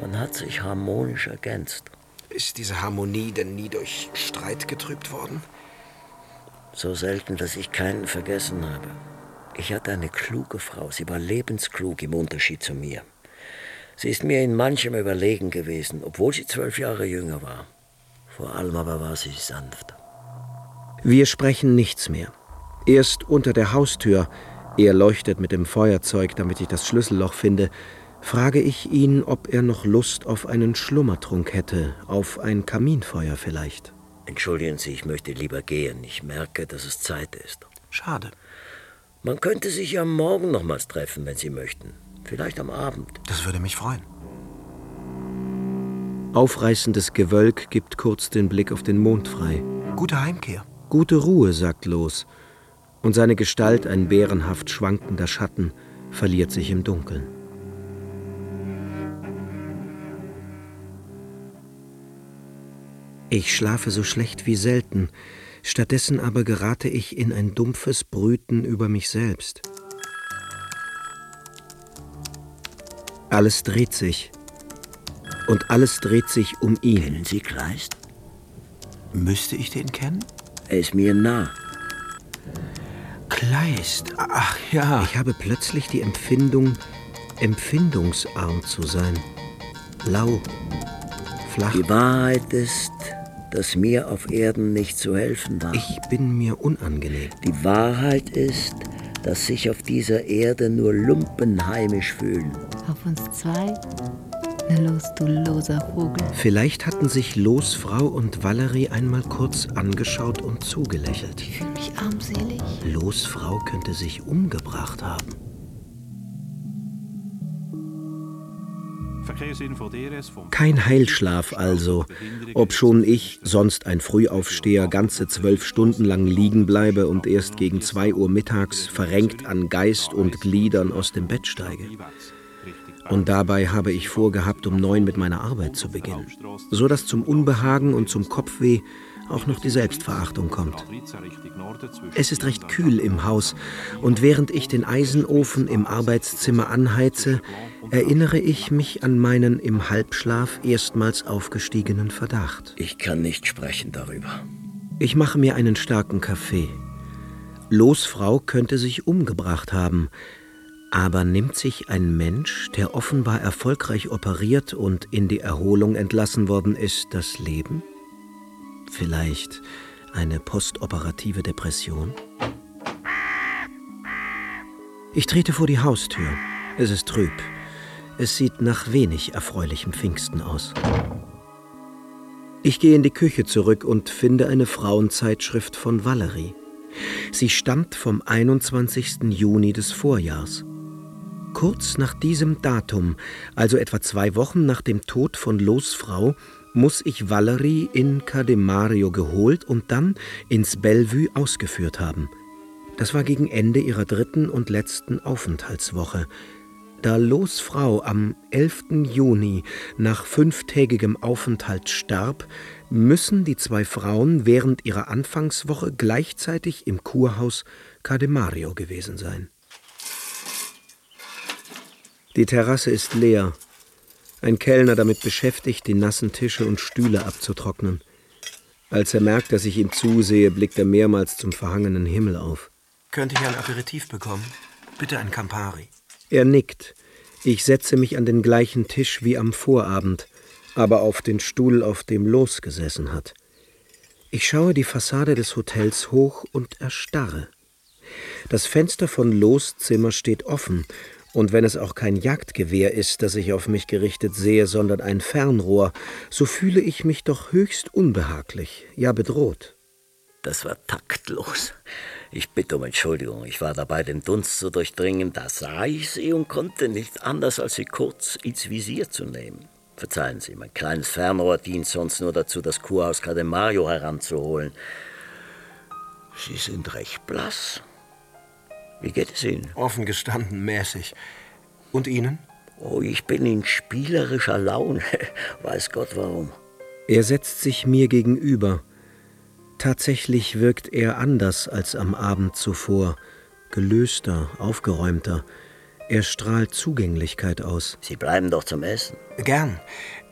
Man hat sich harmonisch ergänzt. Ist diese Harmonie denn nie durch Streit getrübt worden? So selten, dass ich keinen vergessen habe. Ich hatte eine kluge Frau. Sie war lebensklug im Unterschied zu mir. Sie ist mir in manchem überlegen gewesen, obwohl sie zwölf Jahre jünger war. Vor allem aber war sie sanft. Wir sprechen nichts mehr. Erst unter der Haustür, er leuchtet mit dem Feuerzeug, damit ich das Schlüsselloch finde, frage ich ihn, ob er noch Lust auf einen Schlummertrunk hätte, auf ein Kaminfeuer vielleicht. Entschuldigen Sie, ich möchte lieber gehen. Ich merke, dass es Zeit ist. Schade. Man könnte sich ja morgen nochmals treffen, wenn Sie möchten. Vielleicht am Abend. Das würde mich freuen. Aufreißendes Gewölk gibt kurz den Blick auf den Mond frei. Gute Heimkehr. Gute Ruhe, sagt Los. Und seine Gestalt, ein bärenhaft schwankender Schatten, verliert sich im Dunkeln. Ich schlafe so schlecht wie selten, stattdessen aber gerate ich in ein dumpfes Brüten über mich selbst. Alles dreht sich. Und alles dreht sich um ihn. Kennen Sie Kleist? Müsste ich den kennen? Er ist mir nah. Kleist. Ach ja. Ich habe plötzlich die Empfindung, empfindungsarm zu sein. Lau, flach. Die Wahrheit ist, dass mir auf Erden nicht zu helfen war. Ich bin mir unangenehm. Die Wahrheit ist, dass sich auf dieser Erde nur Lumpen heimisch fühlen. Auf uns zwei? Na los, du loser Vogel. Vielleicht hatten sich Los, Frau und Valerie einmal kurz angeschaut und zugelächelt. Ich fühle mich armselig. Los, Frau könnte sich umgebracht haben. Kein Heilschlaf also, obschon ich, sonst ein Frühaufsteher, ganze zwölf Stunden lang liegen bleibe und erst gegen zwei Uhr mittags verrenkt an Geist und Gliedern aus dem Bett steige. Und dabei habe ich vorgehabt, um neun mit meiner Arbeit zu beginnen, so dass zum Unbehagen und zum Kopfweh auch noch die Selbstverachtung kommt. Es ist recht kühl im Haus, und während ich den Eisenofen im Arbeitszimmer anheize, erinnere ich mich an meinen im Halbschlaf erstmals aufgestiegenen Verdacht. Ich kann nicht sprechen darüber. Ich mache mir einen starken Kaffee. Losfrau könnte sich umgebracht haben, aber nimmt sich ein Mensch, der offenbar erfolgreich operiert und in die Erholung entlassen worden ist, das Leben? Vielleicht eine postoperative Depression? Ich trete vor die Haustür. Es ist trüb. Es sieht nach wenig erfreulichem Pfingsten aus. Ich gehe in die Küche zurück und finde eine Frauenzeitschrift von Valerie. Sie stammt vom 21. Juni des Vorjahrs. Kurz nach diesem Datum, also etwa zwei Wochen nach dem Tod von Los Frau, muss ich Valerie in Cademario geholt und dann ins Bellevue ausgeführt haben. Das war gegen Ende ihrer dritten und letzten Aufenthaltswoche. Da Los Frau am 11. Juni nach fünftägigem Aufenthalt starb, müssen die zwei Frauen während ihrer Anfangswoche gleichzeitig im Kurhaus Cademario gewesen sein. Die Terrasse ist leer. Ein Kellner damit beschäftigt, die nassen Tische und Stühle abzutrocknen. Als er merkt, dass ich ihm zusehe, blickt er mehrmals zum verhangenen Himmel auf. Könnte ich ein Aperitif bekommen? Bitte ein Campari. Er nickt. Ich setze mich an den gleichen Tisch wie am Vorabend, aber auf den Stuhl, auf dem Los gesessen hat. Ich schaue die Fassade des Hotels hoch und erstarre. Das Fenster von Los Zimmer steht offen und wenn es auch kein Jagdgewehr ist, das ich auf mich gerichtet sehe, sondern ein Fernrohr, so fühle ich mich doch höchst unbehaglich, ja bedroht. Das war taktlos. Ich bitte um Entschuldigung. Ich war dabei, den Dunst zu durchdringen. Da sah ich sie und konnte nicht anders, als sie kurz ins Visier zu nehmen. Verzeihen Sie, mein kleines Fernrohr dient sonst nur dazu, das Kurhaus Cademario heranzuholen. Sie sind recht blass. Wie geht es Ihnen? Offen gestanden mäßig. Und Ihnen? Oh, ich bin in spielerischer Laune. Weiß Gott warum. Er setzt sich mir gegenüber. Tatsächlich wirkt er anders als am Abend zuvor, gelöster, aufgeräumter. Er strahlt Zugänglichkeit aus. Sie bleiben doch zum Essen. Gern,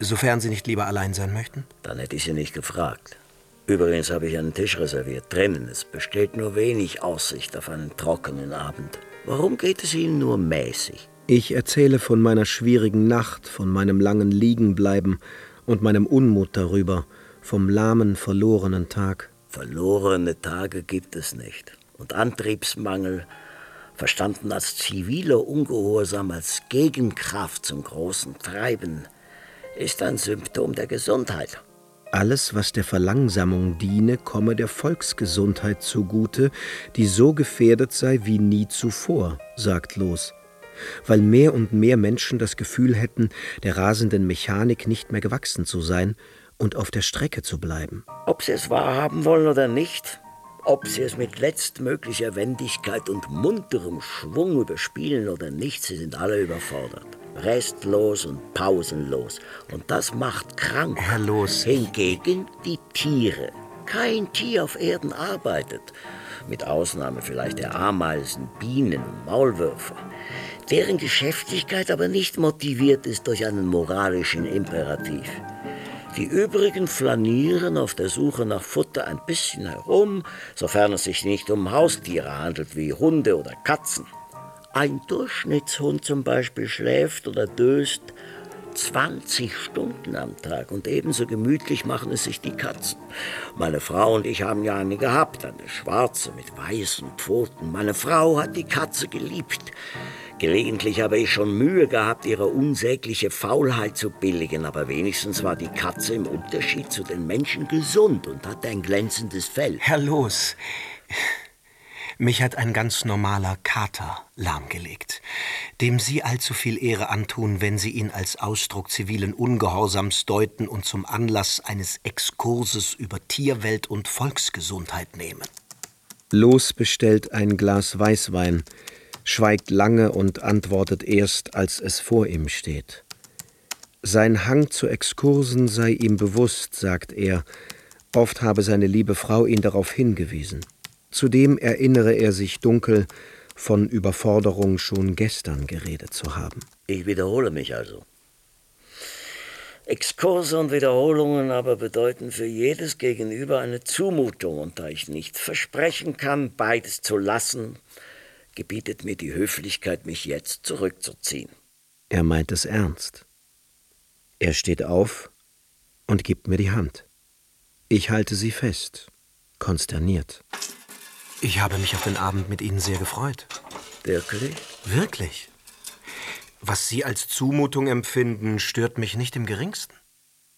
sofern Sie nicht lieber allein sein möchten. Dann hätte ich Sie nicht gefragt. Übrigens habe ich einen Tisch reserviert. Drinnen. Es besteht nur wenig Aussicht auf einen trockenen Abend. Warum geht es Ihnen nur mäßig? Ich erzähle von meiner schwierigen Nacht, von meinem langen Liegenbleiben und meinem Unmut darüber, vom lahmen, verlorenen Tag. Verlorene Tage gibt es nicht. Und Antriebsmangel, verstanden als ziviler Ungehorsam, als Gegenkraft zum großen Treiben, ist ein Symptom der Gesundheit. Alles, was der Verlangsamung diene, komme der Volksgesundheit zugute, die so gefährdet sei wie nie zuvor, sagt Los weil mehr und mehr Menschen das Gefühl hätten, der rasenden Mechanik nicht mehr gewachsen zu sein und auf der Strecke zu bleiben. Ob sie es wahrhaben wollen oder nicht, ob sie es mit letztmöglicher Wendigkeit und munterem Schwung überspielen oder nicht, sie sind alle überfordert. Restlos und pausenlos. Und das macht krank. Herr Los. Hingegen die Tiere. Kein Tier auf Erden arbeitet. Mit Ausnahme vielleicht der Ameisen, Bienen und Maulwürfe deren Geschäftigkeit aber nicht motiviert ist durch einen moralischen Imperativ. Die übrigen flanieren auf der Suche nach Futter ein bisschen herum, sofern es sich nicht um Haustiere handelt wie Hunde oder Katzen. Ein Durchschnittshund zum Beispiel schläft oder döst 20 Stunden am Tag und ebenso gemütlich machen es sich die Katzen. Meine Frau und ich haben ja eine gehabt, eine schwarze mit weißen Pfoten. Meine Frau hat die Katze geliebt. Gelegentlich habe ich schon Mühe gehabt, ihre unsägliche Faulheit zu billigen, aber wenigstens war die Katze im Unterschied zu den Menschen gesund und hatte ein glänzendes Fell. Herr Los, mich hat ein ganz normaler Kater lahmgelegt, dem Sie allzu viel Ehre antun, wenn Sie ihn als Ausdruck zivilen Ungehorsams deuten und zum Anlass eines Exkurses über Tierwelt und Volksgesundheit nehmen. Los bestellt ein Glas Weißwein, schweigt lange und antwortet erst, als es vor ihm steht. Sein Hang zu Exkursen sei ihm bewusst, sagt er, oft habe seine liebe Frau ihn darauf hingewiesen. Zudem erinnere er sich dunkel, von Überforderung schon gestern geredet zu haben. Ich wiederhole mich also. Exkurse und Wiederholungen aber bedeuten für jedes Gegenüber eine Zumutung, und da ich nicht versprechen kann, beides zu lassen, gebietet mir die Höflichkeit, mich jetzt zurückzuziehen. Er meint es ernst. Er steht auf und gibt mir die Hand. Ich halte sie fest, konsterniert. Ich habe mich auf den Abend mit Ihnen sehr gefreut. Wirklich? Wirklich. Was Sie als Zumutung empfinden, stört mich nicht im geringsten.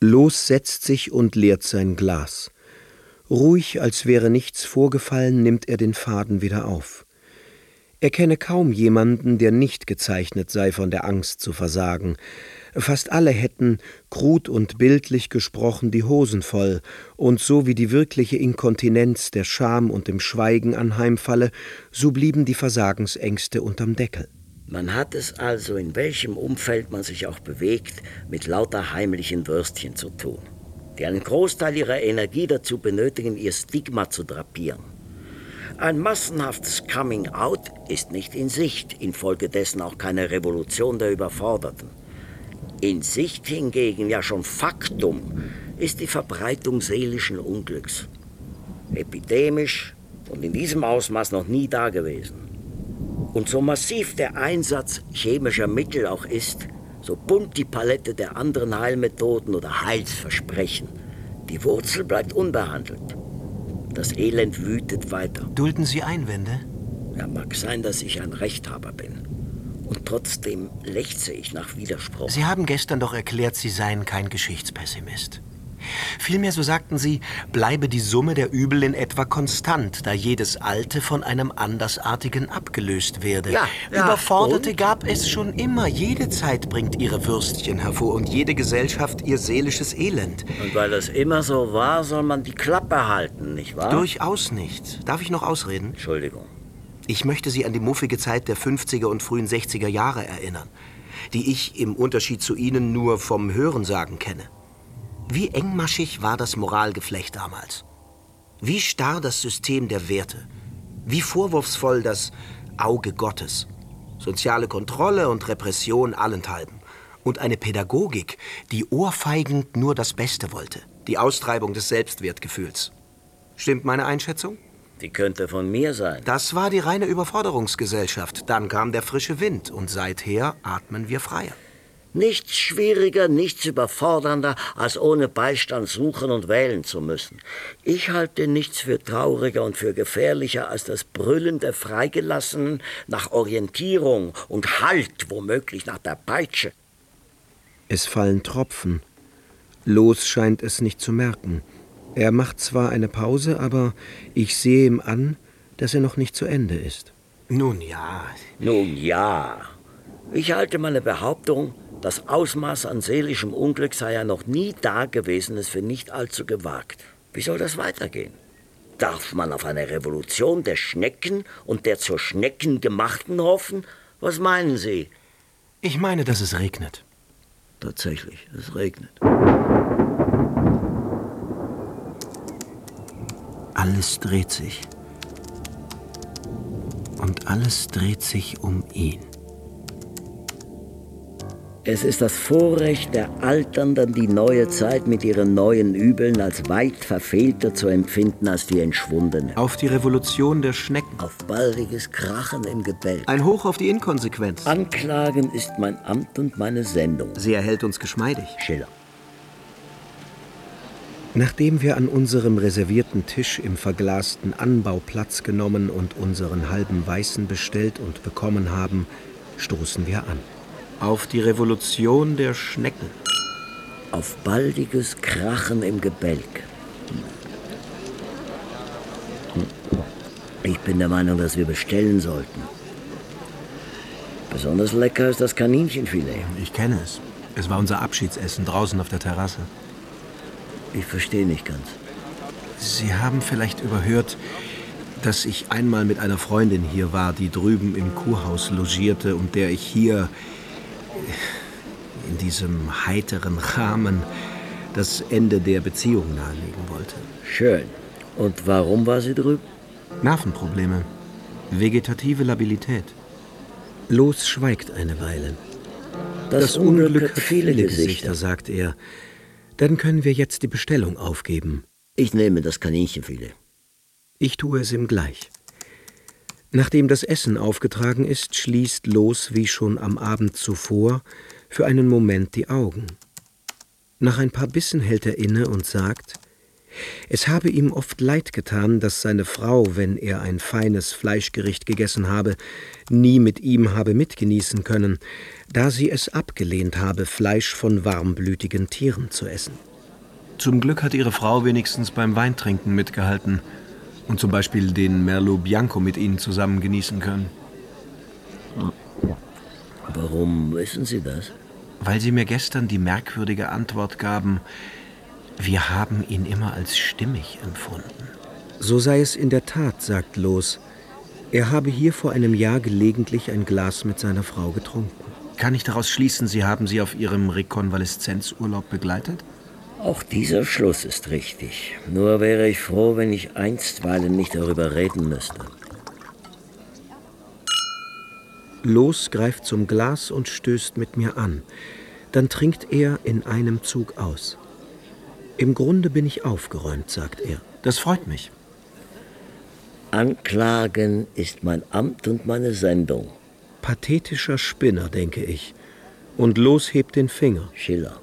Los setzt sich und leert sein Glas. Ruhig, als wäre nichts vorgefallen, nimmt er den Faden wieder auf. Er kenne kaum jemanden, der nicht gezeichnet sei von der Angst zu versagen. Fast alle hätten, krud und bildlich gesprochen, die Hosen voll, und so wie die wirkliche Inkontinenz der Scham und dem Schweigen anheimfalle, so blieben die Versagensängste unterm Deckel. Man hat es also, in welchem Umfeld man sich auch bewegt, mit lauter heimlichen Würstchen zu tun, die einen Großteil ihrer Energie dazu benötigen, ihr Stigma zu drapieren. Ein massenhaftes Coming Out ist nicht in Sicht, infolgedessen auch keine Revolution der Überforderten. In Sicht hingegen, ja schon Faktum, ist die Verbreitung seelischen Unglücks. Epidemisch und in diesem Ausmaß noch nie dagewesen. Und so massiv der Einsatz chemischer Mittel auch ist, so bunt die Palette der anderen Heilmethoden oder Heilsversprechen, die Wurzel bleibt unbehandelt. Das Elend wütet weiter. Dulden Sie Einwände? Ja, mag sein, dass ich ein Rechthaber bin. Und trotzdem lechze ich nach Widerspruch. Sie haben gestern doch erklärt, Sie seien kein Geschichtspessimist. Vielmehr, so sagten Sie, bleibe die Summe der Übel in etwa konstant, da jedes Alte von einem Andersartigen abgelöst werde. Ja, ja, Überforderte und? gab es schon immer. Jede Zeit bringt ihre Würstchen hervor und jede Gesellschaft ihr seelisches Elend. Und weil das immer so war, soll man die Klappe halten, nicht wahr? Durchaus nicht. Darf ich noch ausreden? Entschuldigung. Ich möchte Sie an die muffige Zeit der 50er und frühen 60er Jahre erinnern, die ich im Unterschied zu Ihnen nur vom Hörensagen kenne. Wie engmaschig war das Moralgeflecht damals? Wie starr das System der Werte? Wie vorwurfsvoll das Auge Gottes? Soziale Kontrolle und Repression allenthalben. Und eine Pädagogik, die ohrfeigend nur das Beste wollte. Die Austreibung des Selbstwertgefühls. Stimmt meine Einschätzung? Die könnte von mir sein. Das war die reine Überforderungsgesellschaft. Dann kam der frische Wind und seither atmen wir freier. Nichts schwieriger, nichts überfordernder, als ohne Beistand suchen und wählen zu müssen. Ich halte nichts für trauriger und für gefährlicher als das Brüllen der Freigelassenen nach Orientierung und Halt, womöglich nach der Peitsche. Es fallen Tropfen. Los scheint es nicht zu merken. Er macht zwar eine Pause, aber ich sehe ihm an, dass er noch nicht zu Ende ist. Nun ja, Nun ja, ich halte meine Behauptung, das Ausmaß an seelischem Unglück sei ja noch nie Dagewesenes für nicht allzu gewagt. Wie soll das weitergehen? Darf man auf eine Revolution der Schnecken und der zur Schnecken gemachten hoffen? Was meinen Sie? ich meine, dass es regnet. Tatsächlich, es regnet. Alles dreht sich. Und alles dreht sich um ihn. Es ist das Vorrecht der Alternden, die neue Zeit mit ihren neuen Übeln als weit verfehlter zu empfinden als die entschwundene. Auf die Revolution der Schnecken. Auf baldiges Krachen im Gebälk. Ein Hoch auf die Inkonsequenz. Anklagen ist mein Amt und meine Sendung. Sie erhält uns geschmeidig. Schiller. Nachdem wir an unserem reservierten Tisch im verglasten Anbau Platz genommen und unseren halben Weißen bestellt und bekommen haben, stoßen wir an. Auf die Revolution der Schnecken. Auf baldiges Krachen im Gebälk. Ich bin der Meinung, dass wir bestellen sollten. Besonders lecker ist das Kaninchenfilet. Ich kenne es. Es war unser Abschiedsessen draußen auf der Terrasse. Ich verstehe nicht ganz. Sie haben vielleicht überhört, dass ich einmal mit einer Freundin hier war, die drüben im Kurhaus logierte und der ich hier in diesem heiteren Rahmen das Ende der Beziehung nahelegen wollte. Schön. Und warum war sie drüben? Nervenprobleme, vegetative Labilität. Los schweigt eine Weile. Das, Unglück, hat viele Gesichter. sagt er. Dann können wir jetzt die Bestellung aufgeben. Ich nehme das Kaninchenfilet. Ich tue es ihm gleich. Nachdem das Essen aufgetragen ist, schließt Los wie schon am Abend zuvor für einen Moment die Augen. Nach ein paar Bissen hält er inne und sagt, es habe ihm oft leid getan, dass seine Frau, wenn er ein feines Fleischgericht gegessen habe, nie mit ihm habe mitgenießen können, da sie es abgelehnt habe, Fleisch von warmblütigen Tieren zu essen. Zum Glück hat Ihre Frau wenigstens beim Weintrinken mitgehalten und zum Beispiel den Merlot Bianco mit Ihnen zusammen genießen können. Warum wissen Sie das? Weil Sie mir gestern die merkwürdige Antwort gaben, wir haben ihn immer als stimmig empfunden. So sei es in der Tat, sagt Los. Er habe hier vor einem Jahr gelegentlich ein Glas mit seiner Frau getrunken. Kann ich daraus schließen, Sie haben sie auf Ihrem Rekonvaleszenzurlaub begleitet? Auch dieser Schluss ist richtig. Nur wäre ich froh, wenn ich einstweilen nicht darüber reden müsste. Los greift zum Glas und stößt mit mir an. Dann trinkt er in einem Zug aus. Im Grunde bin ich aufgeräumt, sagt er. Das freut mich. Anklagen ist mein Amt und meine Sendung. Pathetischer Spinner, denke ich. Und Los hebt den Finger. Schiller.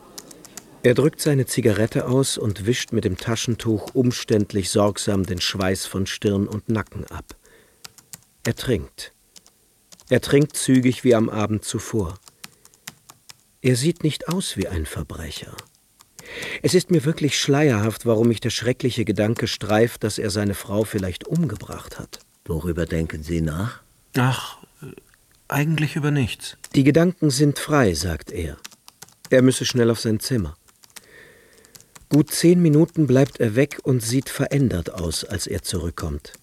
Er drückt seine Zigarette aus und wischt mit dem Taschentuch umständlich sorgsam den Schweiß von Stirn und Nacken ab. Er trinkt. Er trinkt zügig wie am Abend zuvor. Er sieht nicht aus wie ein Verbrecher. Es ist mir wirklich schleierhaft, warum mich der schreckliche Gedanke streift, dass er seine Frau vielleicht umgebracht hat. Worüber denken Sie nach? Ach, eigentlich über nichts. Die Gedanken sind frei, sagt er. Er müsse schnell auf sein Zimmer. Gut zehn Minuten bleibt er weg und sieht verändert aus, als er zurückkommt.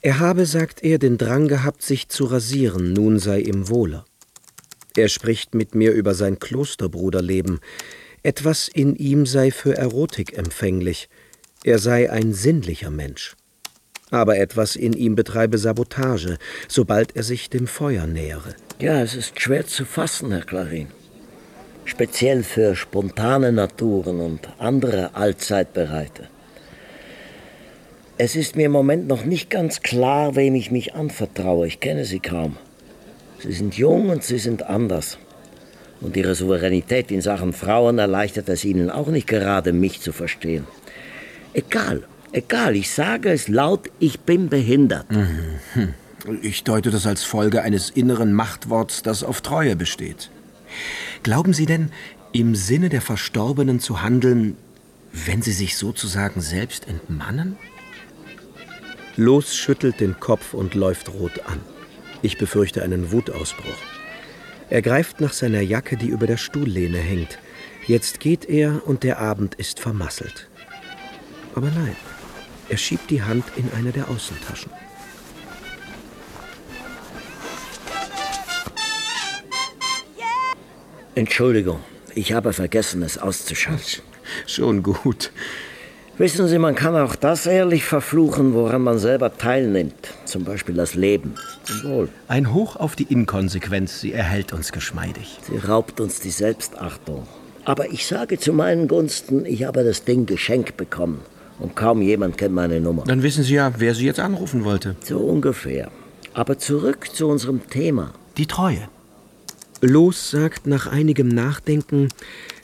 Er habe, sagt er, den Drang gehabt, sich zu rasieren, nun sei ihm wohler. Er spricht mit mir über sein Klosterbruderleben. Etwas in ihm sei für Erotik empfänglich. Er sei ein sinnlicher Mensch. Aber etwas in ihm betreibe Sabotage, sobald er sich dem Feuer nähere. Ja, es ist schwer zu fassen, Herr Clarin. Speziell für spontane Naturen und andere Allzeitbereite. Es ist mir im Moment noch nicht ganz klar, wem ich mich anvertraue. Ich kenne Sie kaum. Sie sind jung und Sie sind anders. Und Ihre Souveränität in Sachen Frauen erleichtert es Ihnen auch nicht gerade, mich zu verstehen. Egal, egal, ich sage es laut, ich bin behindert. Mhm. Ich deute das als Folge eines inneren Machtworts, das auf Treue besteht. Glauben Sie denn, im Sinne der Verstorbenen zu handeln, wenn sie sich sozusagen selbst entmannen? Los schüttelt den Kopf und läuft rot an. Ich befürchte einen Wutausbruch. Er greift nach seiner Jacke, die über der Stuhllehne hängt. Jetzt geht er und der Abend ist vermasselt. Aber nein, er schiebt die Hand in eine der Außentaschen. Entschuldigung, ich habe vergessen, es auszuschalten. Schon gut. Wissen Sie, man kann auch das ehrlich verfluchen, woran man selber teilnimmt. Zum Beispiel das Leben. Zum Wohl. Ein Hoch auf die Inkonsequenz. Sie erhält uns geschmeidig. Sie raubt uns die Selbstachtung. Aber ich sage zu meinen Gunsten, ich habe das Ding geschenkt bekommen. Und kaum jemand kennt meine Nummer. Dann wissen Sie ja, wer Sie jetzt anrufen wollte. So ungefähr. Aber zurück zu unserem Thema. Die Treue. Los sagt nach einigem Nachdenken,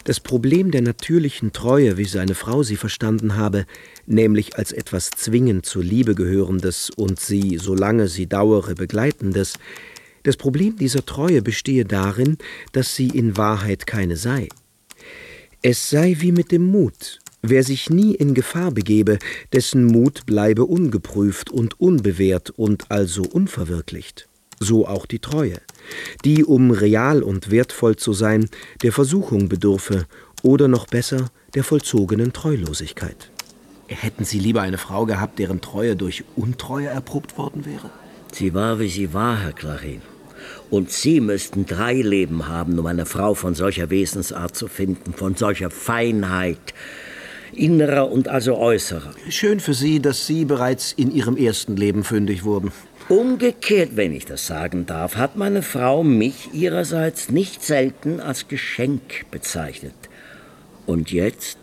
das Problem der natürlichen Treue, wie seine Frau sie verstanden habe, nämlich als etwas zwingend zur Liebe gehörendes und sie, solange sie dauere, begleitendes, das Problem dieser Treue bestehe darin, dass sie in Wahrheit keine sei. Es sei wie mit dem Mut. Wer sich nie in Gefahr begebe, dessen Mut bleibe ungeprüft und unbewährt und also unverwirklicht. So auch die Treue die, um real und wertvoll zu sein, der Versuchung bedürfe oder noch besser der vollzogenen Treulosigkeit. Hätten Sie lieber eine Frau gehabt, deren Treue durch Untreue erprobt worden wäre? Sie war, wie sie war, Herr Clarin. Und Sie müssten drei Leben haben, um eine Frau von solcher Wesensart zu finden, von solcher Feinheit, innerer und also äußerer. Schön für Sie, dass Sie bereits in Ihrem ersten Leben fündig wurden. Umgekehrt, wenn ich das sagen darf, hat meine Frau mich ihrerseits nicht selten als Geschenk bezeichnet. Und jetzt?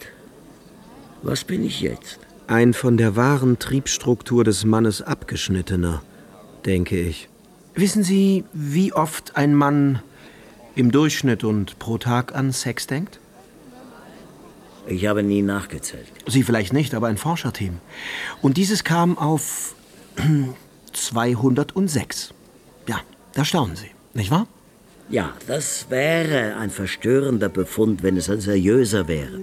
Was bin ich jetzt? Ein von der wahren Triebstruktur des Mannes abgeschnittener, denke ich. Wissen Sie, wie oft ein Mann im Durchschnitt und pro Tag an Sex denkt? Ich habe nie nachgezählt. Sie vielleicht nicht, aber ein Forscherteam. Und dieses kam auf 206. Ja, da staunen Sie, nicht wahr? Ja, das wäre ein verstörender Befund, wenn es ein seriöser wäre.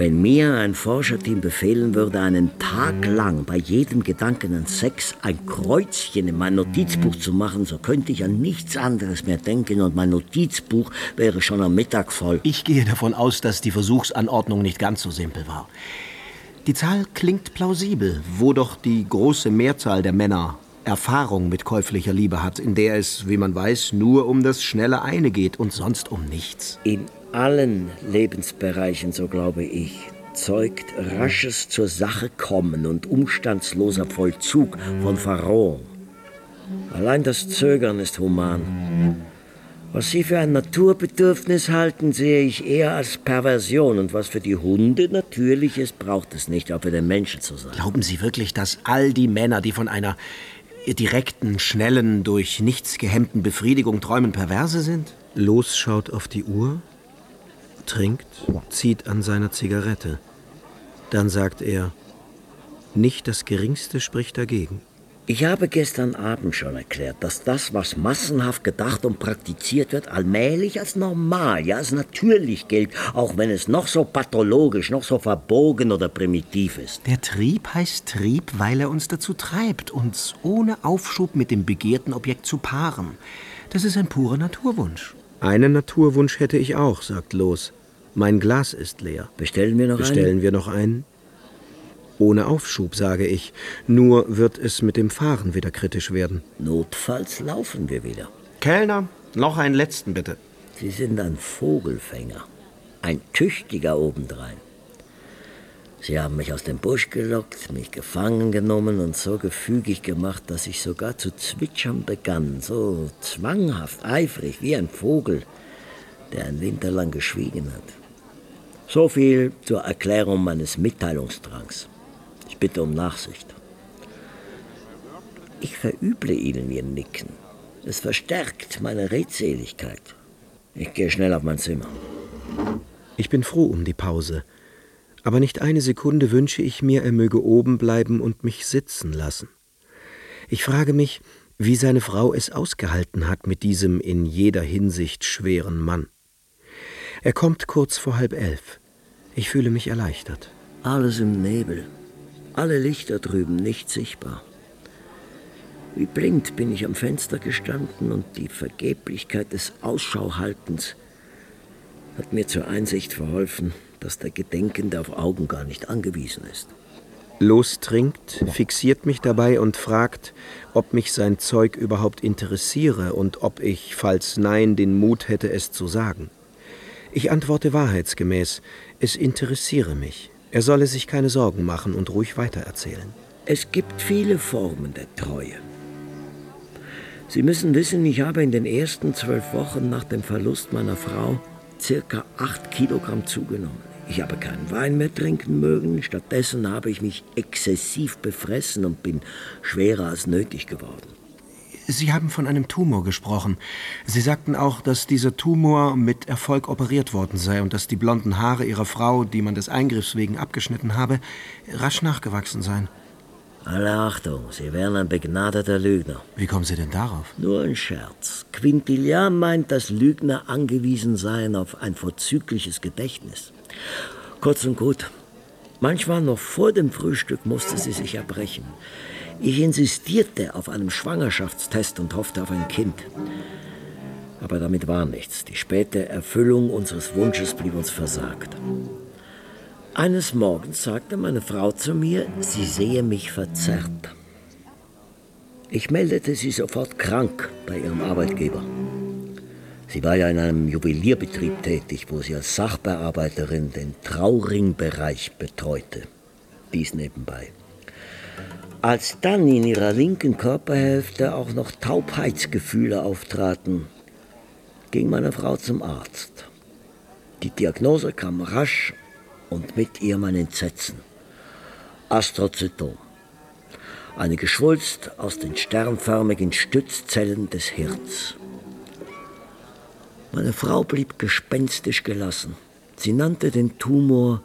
Wenn mir ein Forscherteam befehlen würde, einen Tag lang bei jedem Gedanken an Sex ein Kreuzchen in mein Notizbuch zu machen, so könnte ich an nichts anderes mehr denken und mein Notizbuch wäre schon am Mittag voll. Ich gehe davon aus, dass die Versuchsanordnung nicht ganz so simpel war. Die Zahl klingt plausibel, wo doch die große Mehrzahl der Männer Erfahrung mit käuflicher Liebe hat, in der es, wie man weiß, nur um das schnelle eine geht und sonst um nichts. In allen Lebensbereichen, so glaube ich, zeugt rasches zur Sache kommen und umstandsloser Vollzug von Verrohung. Allein das Zögern ist human. Was Sie für ein Naturbedürfnis halten, sehe ich eher als Perversion. Und was für die Hunde natürlich ist, braucht es nicht, auch für den Menschen zu sein. Glauben Sie wirklich, dass all die Männer, die von einer direkten, schnellen, durch nichts gehemmten Befriedigung träumen, perverse sind? Los schaut auf die Uhr, trinkt, zieht an seiner Zigarette. Dann sagt er, nicht das Geringste spricht dagegen. Ich habe gestern Abend schon erklärt, dass das, was massenhaft gedacht und praktiziert wird, allmählich als normal, ja als natürlich gilt, auch wenn es noch so pathologisch, noch so verbogen oder primitiv ist. Der Trieb heißt Trieb, weil er uns dazu treibt, uns ohne Aufschub mit dem begehrten Objekt zu paaren. Das ist ein purer Naturwunsch. Einen Naturwunsch hätte ich auch, sagt Los. Mein Glas ist leer. Bestellen wir noch Bestellen einen? wir noch einen? Ohne Aufschub, sage ich. Nur wird es mit dem Fahren wieder kritisch werden. Notfalls laufen wir wieder. Kellner, noch einen letzten bitte. Sie sind ein Vogelfänger. Ein tüchtiger obendrein. Sie haben mich aus dem Busch gelockt, mich gefangen genommen und so gefügig gemacht, dass ich sogar zu zwitschern begann, so zwanghaft, eifrig wie ein Vogel, der ein Winter lang geschwiegen hat. So viel zur Erklärung meines Mitteilungsdrangs. Ich bitte um Nachsicht. Ich verüble Ihnen Ihr Nicken. Es verstärkt meine Redseligkeit. Ich gehe schnell auf mein Zimmer. Ich bin froh um die Pause. Aber nicht eine Sekunde wünsche ich mir, er möge oben bleiben und mich sitzen lassen. Ich frage mich, wie seine Frau es ausgehalten hat mit diesem in jeder Hinsicht schweren Mann. Er kommt kurz vor halb elf. Ich fühle mich erleichtert. Alles im Nebel. Alle Lichter drüben nicht sichtbar. Wie blind bin ich am Fenster gestanden und die Vergeblichkeit des Ausschauhaltens hat mir zur Einsicht verholfen, dass der Gedenkende auf Augen gar nicht angewiesen ist. Los trinkt, fixiert mich dabei und fragt, ob mich sein Zeug überhaupt interessiere und ob ich, falls nein, den Mut hätte, es zu sagen. Ich antworte wahrheitsgemäß, es interessiere mich. Er solle sich keine Sorgen machen und ruhig weitererzählen. Es gibt viele Formen der Treue. Sie müssen wissen, ich habe in den ersten zwölf Wochen nach dem Verlust meiner Frau circa acht Kilogramm zugenommen. Ich habe keinen Wein mehr trinken mögen, stattdessen habe ich mich exzessiv befressen und bin schwerer als nötig geworden. Sie haben von einem Tumor gesprochen. Sie sagten auch, dass dieser Tumor mit Erfolg operiert worden sei und dass die blonden Haare Ihrer Frau, die man des Eingriffs wegen abgeschnitten habe, rasch nachgewachsen seien. Alle Achtung, Sie wären ein begnadeter Lügner. Wie kommen Sie denn darauf? Nur ein Scherz. Quintilian meint, dass Lügner angewiesen seien auf ein vorzügliches Gedächtnis. Kurz und gut, manchmal noch vor dem Frühstück musste sie sich erbrechen. Ich insistierte auf einem Schwangerschaftstest und hoffte auf ein Kind. Aber damit war nichts. Die späte Erfüllung unseres Wunsches blieb uns versagt. Eines Morgens sagte meine Frau zu mir, sie sehe mich verzerrt. Ich meldete sie sofort krank bei ihrem Arbeitgeber. Sie war ja in einem Juwelierbetrieb tätig, wo sie als Sachbearbeiterin den Trauringbereich betreute. Dies nebenbei. Als dann in ihrer linken Körperhälfte auch noch Taubheitsgefühle auftraten, ging meine Frau zum Arzt. Die Diagnose kam rasch und mit ihr mein Entsetzen. Astrozytom. Eine Geschwulst aus den sternförmigen Stützzellen des Hirns. Meine Frau blieb gespenstisch gelassen. Sie nannte den Tumor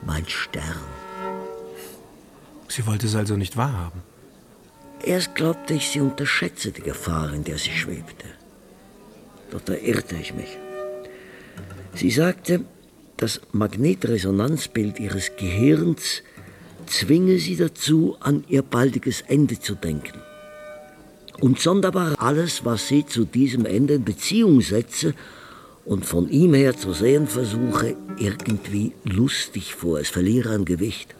mein Stern. Sie wollte es also nicht wahrhaben. Erst glaubte ich, sie unterschätze die Gefahr, in der sie schwebte. Doch da irrte ich mich. Sie sagte, das Magnetresonanzbild ihres Gehirns zwinge sie dazu, an ihr baldiges Ende zu denken. Und sonderbar alles, was sie zu diesem Ende in Beziehung setze und von ihm her zu sehen versuche, irgendwie lustig vor. Es verliere an Gewicht.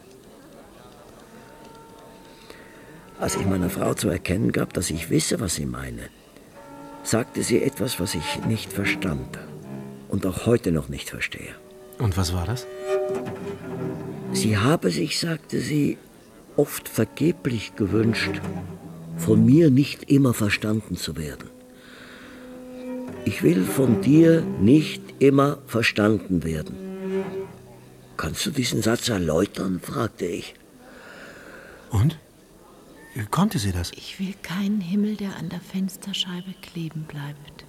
Als ich meiner Frau zu erkennen gab, dass ich wisse, was sie meine, sagte sie etwas, was ich nicht verstand und auch heute noch nicht verstehe. Und was war das? Sie habe sich, sagte sie, oft vergeblich gewünscht, von mir nicht immer verstanden zu werden. Ich will von dir nicht immer verstanden werden. Kannst du diesen Satz erläutern? fragte ich. Und? Konnte sie das? Ich will keinen Himmel, der an der Fensterscheibe kleben bleibt.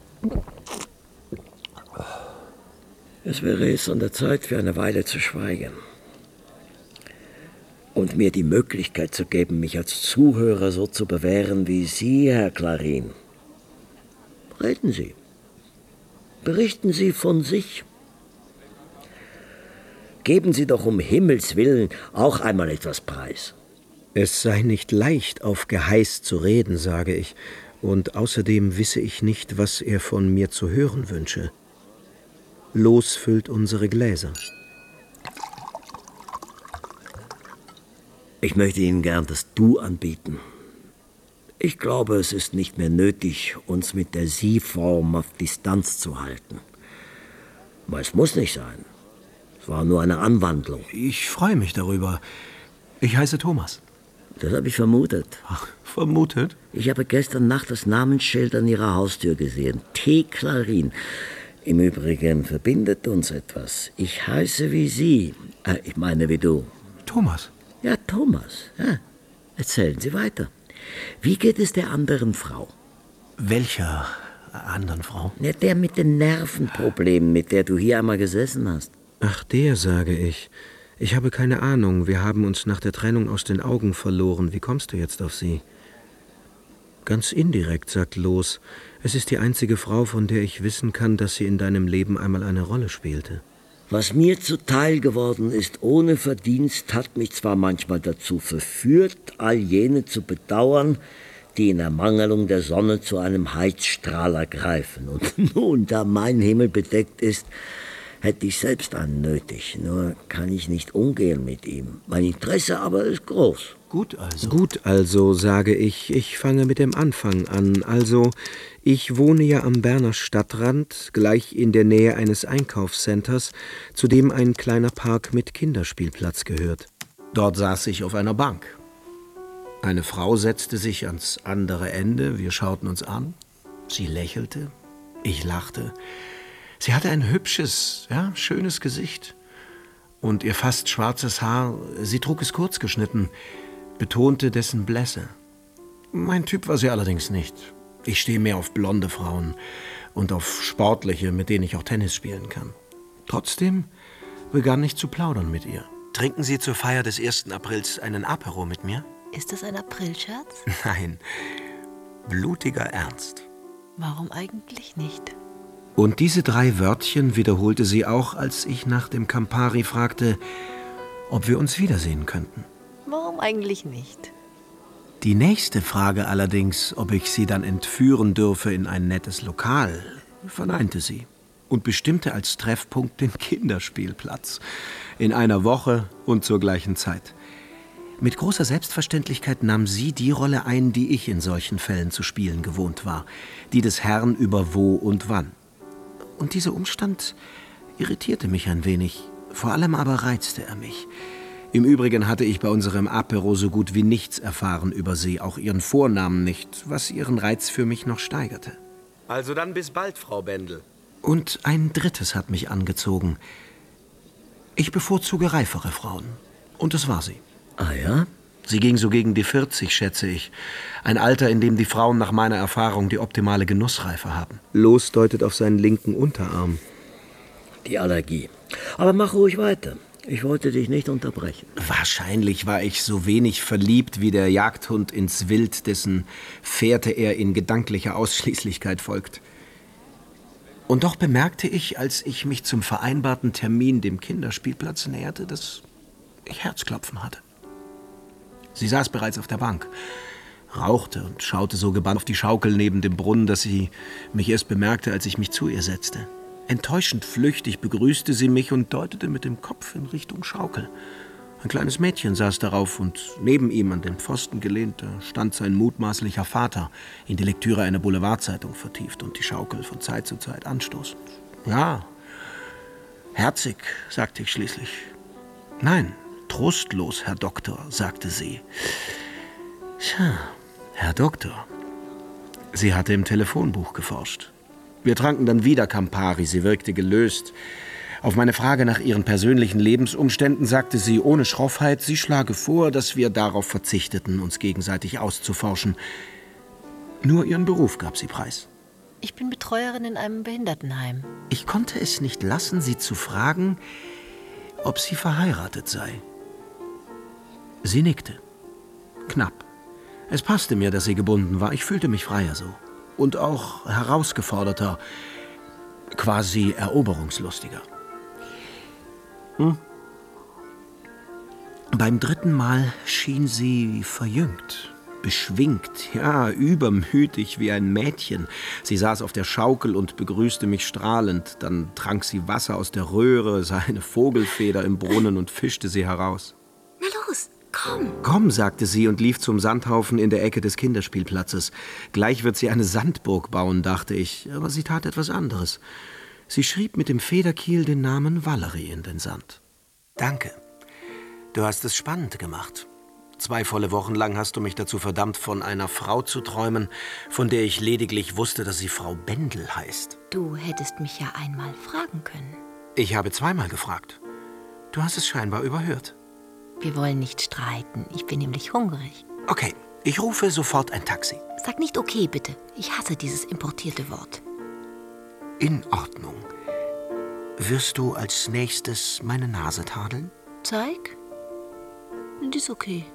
Es wäre jetzt an der Zeit, für eine Weile zu schweigen. und mir die Möglichkeit zu geben, mich als Zuhörer so zu bewähren wie Sie, Herr Clarin. Reden Sie. Berichten Sie von sich. Geben Sie doch um Himmels willen auch einmal etwas preis. Es sei nicht leicht, auf Geheiß zu reden, sage ich, und außerdem wisse ich nicht, was er von mir zu hören wünsche. Los füllt unsere Gläser. Ich möchte Ihnen gern das Du anbieten. Ich glaube, es ist nicht mehr nötig, uns mit der Sie-Form auf Distanz zu halten. Aber es muss nicht sein. Es war nur eine Anwandlung. Ich freue mich darüber. Ich heiße Thomas. Das habe ich vermutet. Ach, vermutet? Ich habe gestern Nacht das Namensschild an Ihrer Haustür gesehen. T. Clarin. Im Übrigen verbindet uns etwas. Ich heiße wie Sie. Äh, ich meine wie du. Thomas. Ja, Thomas. Ja. Erzählen Sie weiter. Wie geht es der anderen Frau? Welcher anderen Frau? Ja, der mit den Nervenproblemen, mit der du hier einmal gesessen hast. Ach, der, sage ich. Ich habe keine Ahnung. Wir haben uns nach der Trennung aus den Augen verloren. Wie kommst du jetzt auf sie? Ganz indirekt, sagt Los. Es ist die einzige Frau, von der ich wissen kann, dass sie in deinem Leben einmal eine Rolle spielte. Was mir zuteil geworden ist ohne Verdienst, hat mich zwar manchmal dazu verführt, all jene zu bedauern, die in Ermangelung der Sonne zu einem Heizstrahler greifen. Und nun, da mein Himmel bedeckt ist, hätte ich selbst einen nötig. Nur kann ich nicht umgehen mit ihm. Mein Interesse aber ist groß. Gut also. Gut also, sage ich. Ich fange mit dem Anfang an. Also, ich wohne ja am Berner Stadtrand, gleich in der Nähe eines Einkaufscenters, zu dem ein kleiner Park mit Kinderspielplatz gehört. Dort saß ich auf einer Bank. Eine Frau setzte sich ans andere Ende, wir schauten uns an. Sie lächelte, ich lachte. Sie hatte ein hübsches, ja, schönes Gesicht. Und ihr fast schwarzes Haar, sie trug es kurz geschnitten, betonte dessen Blässe. Mein Typ war sie allerdings nicht. Ich stehe mehr auf blonde Frauen und auf sportliche, mit denen ich auch Tennis spielen kann. Trotzdem begann ich zu plaudern mit ihr. Trinken Sie zur Feier des 1. Aprils einen Apero mit mir? Ist das ein Aprilscherz? Nein, blutiger Ernst. Warum eigentlich nicht? Und diese drei Wörtchen wiederholte sie auch, als ich nach dem Campari fragte, ob wir uns wiedersehen könnten. Warum eigentlich nicht? Die nächste Frage allerdings, ob ich sie dann entführen dürfe in ein nettes Lokal, verneinte sie und bestimmte als Treffpunkt den Kinderspielplatz in einer Woche und zur gleichen Zeit. Mit großer Selbstverständlichkeit nahm sie die Rolle ein, die ich in solchen Fällen zu spielen gewohnt war, die des Herrn über wo und wann. Und dieser Umstand irritierte mich ein wenig, vor allem aber reizte er mich. Im Übrigen hatte ich bei unserem Apero so gut wie nichts erfahren über sie, auch ihren Vornamen nicht, was ihren Reiz für mich noch steigerte. Also dann bis bald, Frau Bendel. Und ein drittes hat mich angezogen. Ich bevorzuge reifere Frauen. Und das war sie. Ah ja? Sie ging so gegen die 40, schätze ich. Ein Alter, in dem die Frauen nach meiner Erfahrung die optimale Genussreife haben. Los deutet auf seinen linken Unterarm. Die Allergie. Aber mach ruhig weiter. Ich wollte dich nicht unterbrechen. Wahrscheinlich war ich so wenig verliebt wie der Jagdhund ins Wild, dessen Fährte er in gedanklicher Ausschließlichkeit folgt. Und doch bemerkte ich, als ich mich zum vereinbarten Termin dem Kinderspielplatz näherte, dass ich Herzklopfen hatte. Sie saß bereits auf der Bank, rauchte und schaute so gebannt auf die Schaukel neben dem Brunnen, dass sie mich erst bemerkte, als ich mich zu ihr setzte. Enttäuschend flüchtig begrüßte sie mich und deutete mit dem Kopf in Richtung Schaukel. Ein kleines Mädchen saß darauf und neben ihm an den Pfosten gelehnt, da stand sein mutmaßlicher Vater, in die Lektüre einer Boulevardzeitung vertieft und die Schaukel von Zeit zu Zeit anstoßend. Ja, herzig, sagte ich schließlich. Nein, trostlos, Herr Doktor, sagte sie. Tja, Herr Doktor. Sie hatte im Telefonbuch geforscht. Wir tranken dann wieder Campari, sie wirkte gelöst. Auf meine Frage nach ihren persönlichen Lebensumständen sagte sie ohne Schroffheit, sie schlage vor, dass wir darauf verzichteten, uns gegenseitig auszuforschen. Nur ihren Beruf gab sie preis. Ich bin Betreuerin in einem Behindertenheim. Ich konnte es nicht lassen, sie zu fragen, ob sie verheiratet sei. Sie nickte. Knapp. Es passte mir, dass sie gebunden war. Ich fühlte mich freier so. Und auch herausgeforderter, quasi eroberungslustiger. Hm? Beim dritten Mal schien sie verjüngt, beschwingt, ja, übermütig wie ein Mädchen. Sie saß auf der Schaukel und begrüßte mich strahlend. Dann trank sie Wasser aus der Röhre, sah eine Vogelfeder im Brunnen und fischte sie heraus. Komm. Komm, sagte sie und lief zum Sandhaufen in der Ecke des Kinderspielplatzes. Gleich wird sie eine Sandburg bauen, dachte ich, aber sie tat etwas anderes. Sie schrieb mit dem Federkiel den Namen Valerie in den Sand. Danke. Du hast es spannend gemacht. Zwei volle Wochen lang hast du mich dazu verdammt, von einer Frau zu träumen, von der ich lediglich wusste, dass sie Frau Bendel heißt. Du hättest mich ja einmal fragen können. Ich habe zweimal gefragt. Du hast es scheinbar überhört. Wir wollen nicht streiten. Ich bin nämlich hungrig. Okay, ich rufe sofort ein Taxi. Sag nicht okay, bitte. Ich hasse dieses importierte Wort. In Ordnung. Wirst du als nächstes meine Nase tadeln? Zeig. Die ist okay.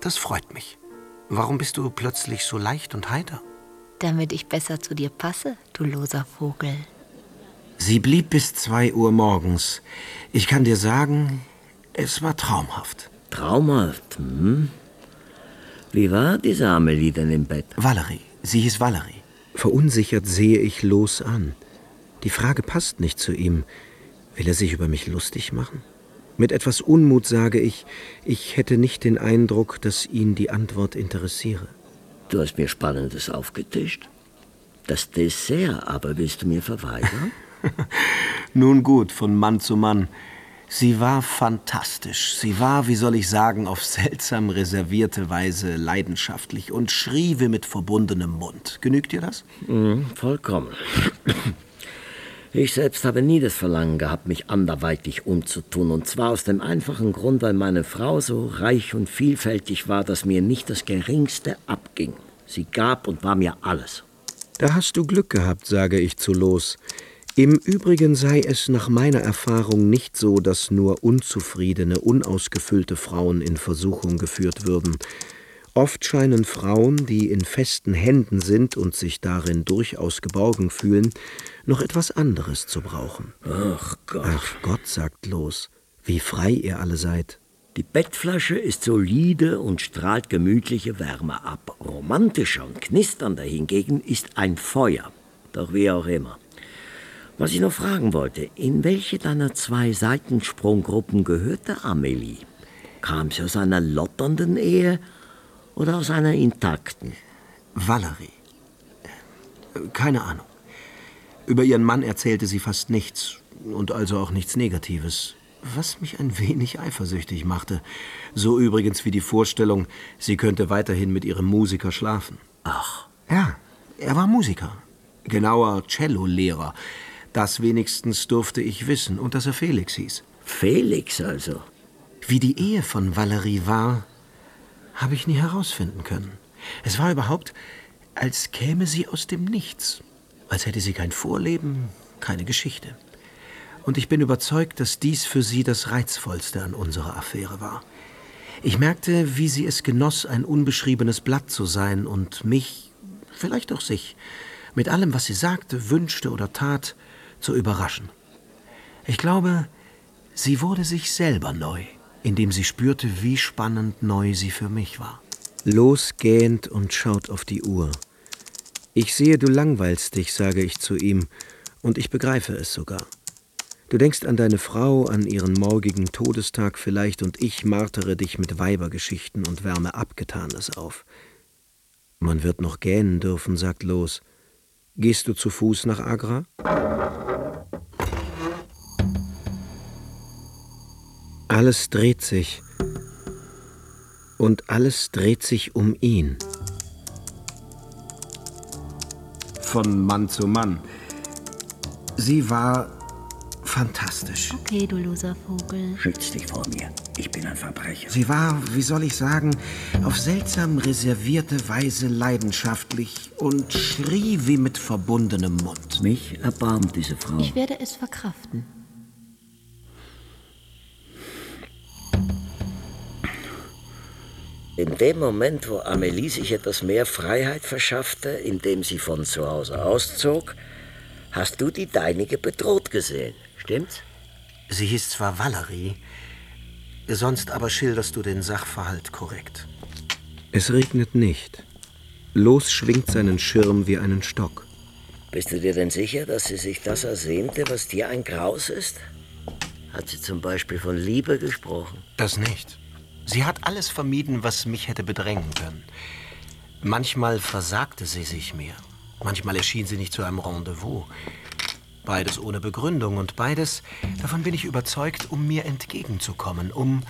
Das freut mich. Warum bist du plötzlich so leicht und heiter? Damit ich besser zu dir passe, du loser Vogel. Sie blieb bis zwei Uhr morgens. Ich kann dir sagen, es war traumhaft. Traumhaft, hm? Wie war diese Amelie denn im Bett? Valerie, sie hieß Valerie. Verunsichert sehe ich Los an. Die Frage passt nicht zu ihm. Will er sich über mich lustig machen? Mit etwas Unmut sage ich, ich hätte nicht den Eindruck, dass ihn die Antwort interessiere. Du hast mir Spannendes aufgetischt. Das Dessert aber willst du mir verweigern? Nun gut, von Mann zu Mann. Sie war fantastisch. Sie war, wie soll ich sagen, auf seltsam reservierte Weise leidenschaftlich und schrie wie mit verbundenem Mund. Genügt dir das? Mhm, vollkommen. Ich selbst habe nie das Verlangen gehabt, mich anderweitig umzutun. Und zwar aus dem einfachen Grund, weil meine Frau so reich und vielfältig war, dass mir nicht das Geringste abging. Sie gab und war mir alles. Da hast du Glück gehabt, sage ich zu Los. Im Übrigen sei es nach meiner Erfahrung nicht so, dass nur unzufriedene, unausgefüllte Frauen in Versuchung geführt würden. Oft scheinen Frauen, die in festen Händen sind und sich darin durchaus geborgen fühlen, noch etwas anderes zu brauchen. Ach Gott. Ach Gott, sagt Los, wie frei ihr alle seid. Die Bettflasche ist solide und strahlt gemütliche Wärme ab. Romantischer und knisternder hingegen ist ein Feuer. Doch wie auch immer. Was ich noch fragen wollte, in welche deiner zwei Seitensprunggruppen gehörte Amelie? Kam sie aus einer lotternden Ehe oder aus einer intakten? Valerie. Keine Ahnung. Über ihren Mann erzählte sie fast nichts und also auch nichts Negatives, was mich ein wenig eifersüchtig machte. So übrigens wie die Vorstellung, sie könnte weiterhin mit ihrem Musiker schlafen. Ach. Ja, er war Musiker. Genauer Cellolehrer. Das wenigstens durfte ich wissen und dass er Felix hieß. Felix also. Wie die Ehe von Valerie war, habe ich nie herausfinden können. Es war überhaupt, als käme sie aus dem Nichts, als hätte sie kein Vorleben, keine Geschichte. Und ich bin überzeugt, dass dies für sie das Reizvollste an unserer Affäre war. Ich merkte, wie sie es genoss, ein unbeschriebenes Blatt zu sein und mich, vielleicht auch sich, mit allem, was sie sagte, wünschte oder tat, zu überraschen. Ich glaube, sie wurde sich selber neu, indem sie spürte, wie spannend neu sie für mich war. Los gähnt und schaut auf die Uhr. Ich sehe, du langweilst dich, sage ich zu ihm, und ich begreife es sogar. Du denkst an deine Frau, an ihren morgigen Todestag vielleicht, und ich martere dich mit Weibergeschichten und wärme Abgetanes auf. Man wird noch gähnen dürfen, sagt Los. Gehst du zu Fuß nach Agra? Alles dreht sich. Und alles dreht sich um ihn. Von Mann zu Mann. Sie war fantastisch. Okay, du loser Vogel. Schütz dich vor mir. Ich bin ein Verbrecher. Sie war, wie soll ich sagen, auf seltsam reservierte Weise leidenschaftlich und schrie wie mit verbundenem Mund. Mich erbarmt diese Frau. Ich werde es verkraften. In dem Moment, wo Amelie sich etwas mehr Freiheit verschaffte, indem sie von zu Hause auszog, hast du die deinige bedroht gesehen. Stimmt's? Sie hieß zwar Valerie, sonst aber schilderst du den Sachverhalt korrekt. Es regnet nicht. Los schwingt seinen Schirm wie einen Stock. Bist du dir denn sicher, dass sie sich das ersehnte, was dir ein Graus ist? Hat sie zum Beispiel von Liebe gesprochen? Das nicht. Sie hat alles vermieden, was mich hätte bedrängen können. Manchmal versagte sie sich mir. Manchmal erschien sie nicht zu einem Rendezvous. Beides ohne Begründung und beides, davon bin ich überzeugt, um mir entgegenzukommen, um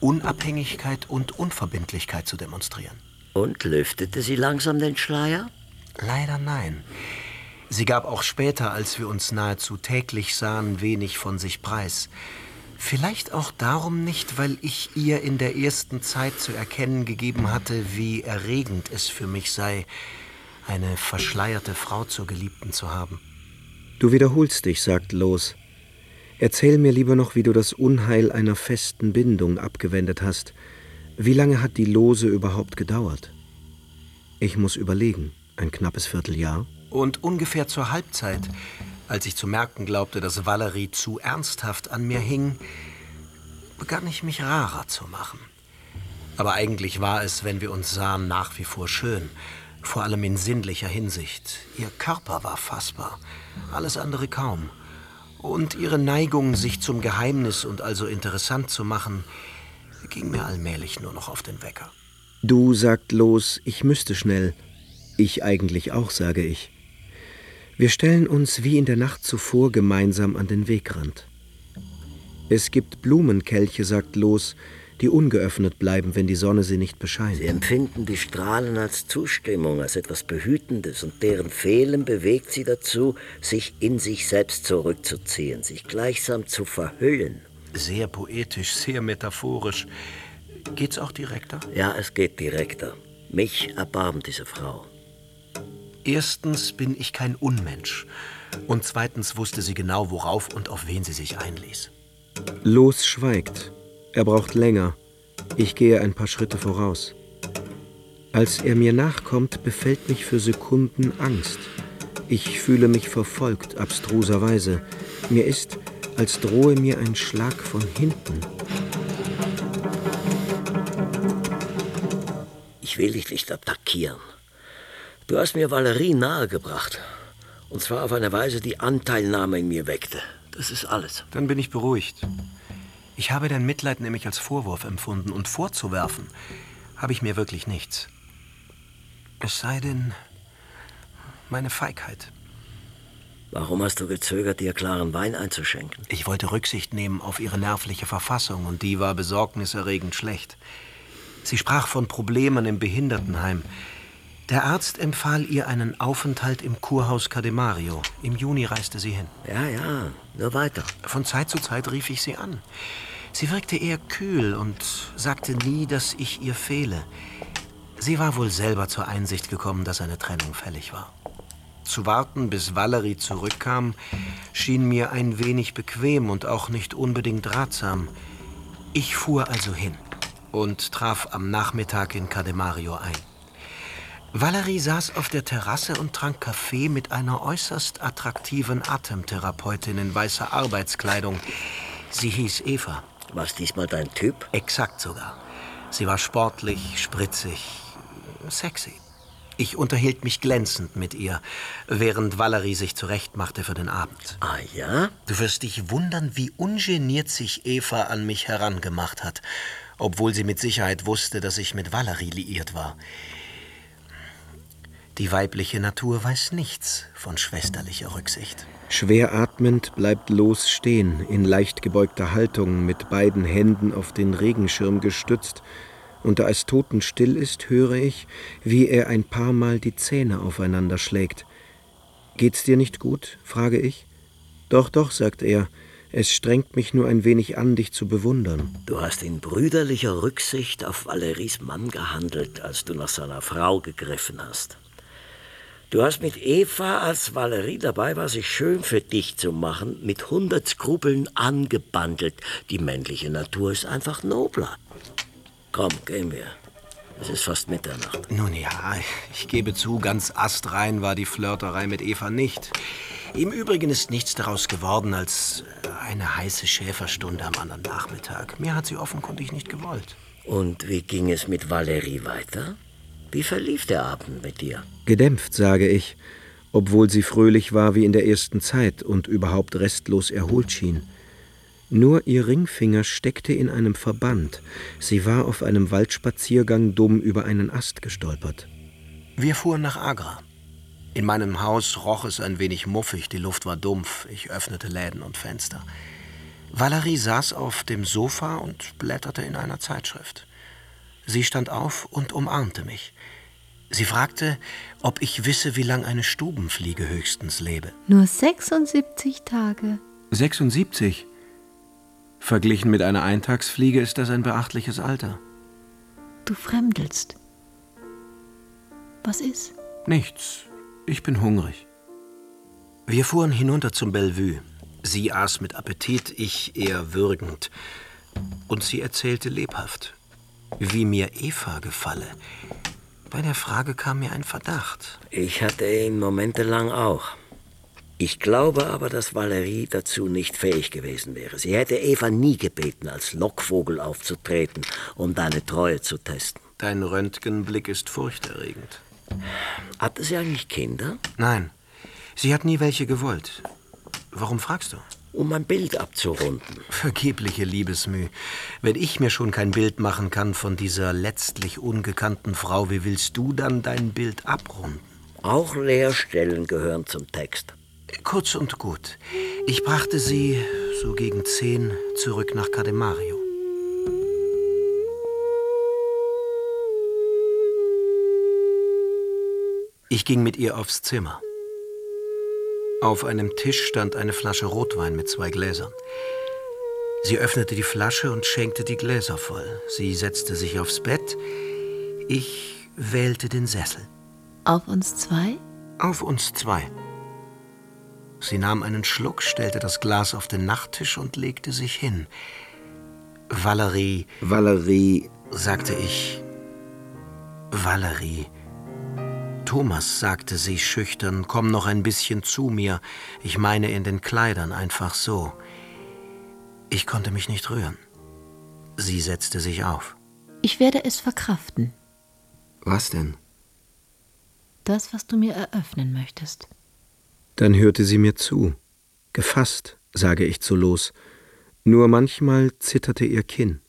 Unabhängigkeit und Unverbindlichkeit zu demonstrieren. Und lüftete sie langsam den Schleier? Leider nein. Sie gab auch später, als wir uns nahezu täglich sahen, wenig von sich preis. Vielleicht auch darum nicht, weil ich ihr in der ersten Zeit zu erkennen gegeben hatte, wie erregend es für mich sei, eine verschleierte Frau zur Geliebten zu haben. Du wiederholst dich, sagt Los. Erzähl mir lieber noch, wie du das Unheil einer festen Bindung abgewendet hast. Wie lange hat die Lose überhaupt gedauert? Ich muss überlegen. Ein knappes Vierteljahr? Und ungefähr zur Halbzeit, als ich zu merken glaubte, dass Valerie zu ernsthaft an mir hing, begann ich mich rarer zu machen. Aber eigentlich war es, wenn wir uns sahen, nach wie vor schön vor allem in sinnlicher Hinsicht. Ihr Körper war fassbar, alles andere kaum. Und ihre Neigung, sich zum Geheimnis und also interessant zu machen, ging mir allmählich nur noch auf den Wecker. Du sagt los, ich müsste schnell. Ich eigentlich auch, sage ich. Wir stellen uns wie in der Nacht zuvor gemeinsam an den Wegrand. Es gibt Blumenkelche, sagt Los, die ungeöffnet bleiben, wenn die Sonne sie nicht bescheint. Sie empfinden die Strahlen als Zustimmung, als etwas Behütendes, und deren Fehlen bewegt sie dazu, sich in sich selbst zurückzuziehen, sich gleichsam zu verhüllen. Sehr poetisch, sehr metaphorisch. Geht's auch direkter? Ja, es geht direkter. Mich erbarmt diese Frau. Erstens bin ich kein Unmensch. Und zweitens wusste sie genau, worauf und auf wen sie sich einließ. Los schweigt. Er braucht länger. Ich gehe ein paar Schritte voraus. Als er mir nachkommt, befällt mich für Sekunden Angst. Ich fühle mich verfolgt, abstruserweise. Mir ist, als drohe mir ein Schlag von hinten. Ich will dich nicht attackieren. Du hast mir Valerie nahegebracht. Und zwar auf eine Weise, die Anteilnahme in mir weckte. Das ist alles. Dann bin ich beruhigt. Ich habe dein Mitleid nämlich als Vorwurf empfunden und vorzuwerfen habe ich mir wirklich nichts. Es sei denn meine Feigheit. Warum hast du gezögert, dir klaren Wein einzuschenken? Ich wollte Rücksicht nehmen auf ihre nervliche Verfassung und die war besorgniserregend schlecht. Sie sprach von Problemen im Behindertenheim. Der Arzt empfahl ihr einen Aufenthalt im Kurhaus Cademario. Im Juni reiste sie hin. Ja, ja, nur weiter. Von Zeit zu Zeit rief ich sie an. Sie wirkte eher kühl und sagte nie, dass ich ihr fehle. Sie war wohl selber zur Einsicht gekommen, dass eine Trennung fällig war. Zu warten, bis Valerie zurückkam, schien mir ein wenig bequem und auch nicht unbedingt ratsam. Ich fuhr also hin und traf am Nachmittag in Cademario ein. Valerie saß auf der Terrasse und trank Kaffee mit einer äußerst attraktiven Atemtherapeutin in weißer Arbeitskleidung. Sie hieß Eva. Was diesmal dein Typ? Exakt sogar. Sie war sportlich, spritzig, sexy. Ich unterhielt mich glänzend mit ihr, während Valerie sich zurechtmachte für den Abend. Ah ja? Du wirst dich wundern, wie ungeniert sich Eva an mich herangemacht hat, obwohl sie mit Sicherheit wusste, dass ich mit Valerie liiert war. Die weibliche Natur weiß nichts von schwesterlicher Rücksicht. Schwer atmend bleibt Los stehen, in leicht gebeugter Haltung, mit beiden Händen auf den Regenschirm gestützt, und da es totenstill ist, höre ich, wie er ein paar Mal die Zähne aufeinander schlägt. Geht's dir nicht gut? frage ich. Doch, doch, sagt er, es strengt mich nur ein wenig an, dich zu bewundern. Du hast in brüderlicher Rücksicht auf Valeries Mann gehandelt, als du nach seiner Frau gegriffen hast. Du hast mit Eva, als Valerie dabei war, sich schön für dich zu machen, mit hundert Skrupeln angebandelt. Die männliche Natur ist einfach nobler. Komm, gehen wir. Es ist fast Mitternacht. Nun ja, ich gebe zu, ganz astrein war die Flirterei mit Eva nicht. Im Übrigen ist nichts daraus geworden als eine heiße Schäferstunde am anderen Nachmittag. Mehr hat sie offenkundig nicht gewollt. Und wie ging es mit Valerie weiter? Wie verlief der Abend mit dir? Gedämpft, sage ich, obwohl sie fröhlich war wie in der ersten Zeit und überhaupt restlos erholt schien. Nur ihr Ringfinger steckte in einem Verband. Sie war auf einem Waldspaziergang dumm über einen Ast gestolpert. Wir fuhren nach Agra. In meinem Haus roch es ein wenig muffig, die Luft war dumpf, ich öffnete Läden und Fenster. Valerie saß auf dem Sofa und blätterte in einer Zeitschrift. Sie stand auf und umarmte mich. Sie fragte, ob ich wisse, wie lang eine Stubenfliege höchstens lebe. Nur 76 Tage. 76? Verglichen mit einer Eintagsfliege ist das ein beachtliches Alter. Du fremdelst. Was ist? Nichts. Ich bin hungrig. Wir fuhren hinunter zum Bellevue. Sie aß mit Appetit, ich eher würgend. Und sie erzählte lebhaft, wie mir Eva gefalle. Bei der Frage kam mir ein Verdacht. Ich hatte ihn momentelang auch. Ich glaube aber, dass Valerie dazu nicht fähig gewesen wäre. Sie hätte Eva nie gebeten, als Lockvogel aufzutreten, um deine Treue zu testen. Dein Röntgenblick ist furchterregend. Hatte sie eigentlich Kinder? Nein, sie hat nie welche gewollt. Warum fragst du? Um ein Bild abzurunden. Vergebliche Liebesmüh. Wenn ich mir schon kein Bild machen kann von dieser letztlich ungekannten Frau, wie willst du dann dein Bild abrunden? Auch Leerstellen gehören zum Text. Kurz und gut. Ich brachte sie so gegen zehn zurück nach Cademario. Ich ging mit ihr aufs Zimmer. Auf einem Tisch stand eine Flasche Rotwein mit zwei Gläsern. Sie öffnete die Flasche und schenkte die Gläser voll. Sie setzte sich aufs Bett. Ich wählte den Sessel. Auf uns zwei? Auf uns zwei. Sie nahm einen Schluck, stellte das Glas auf den Nachttisch und legte sich hin. Valerie. Valerie, sagte ich. Valerie. Thomas, sagte sie schüchtern, komm noch ein bisschen zu mir. Ich meine in den Kleidern, einfach so. Ich konnte mich nicht rühren. Sie setzte sich auf. Ich werde es verkraften. Was denn? Das, was du mir eröffnen möchtest. Dann hörte sie mir zu. Gefasst, sage ich zu Los. Nur manchmal zitterte ihr Kinn.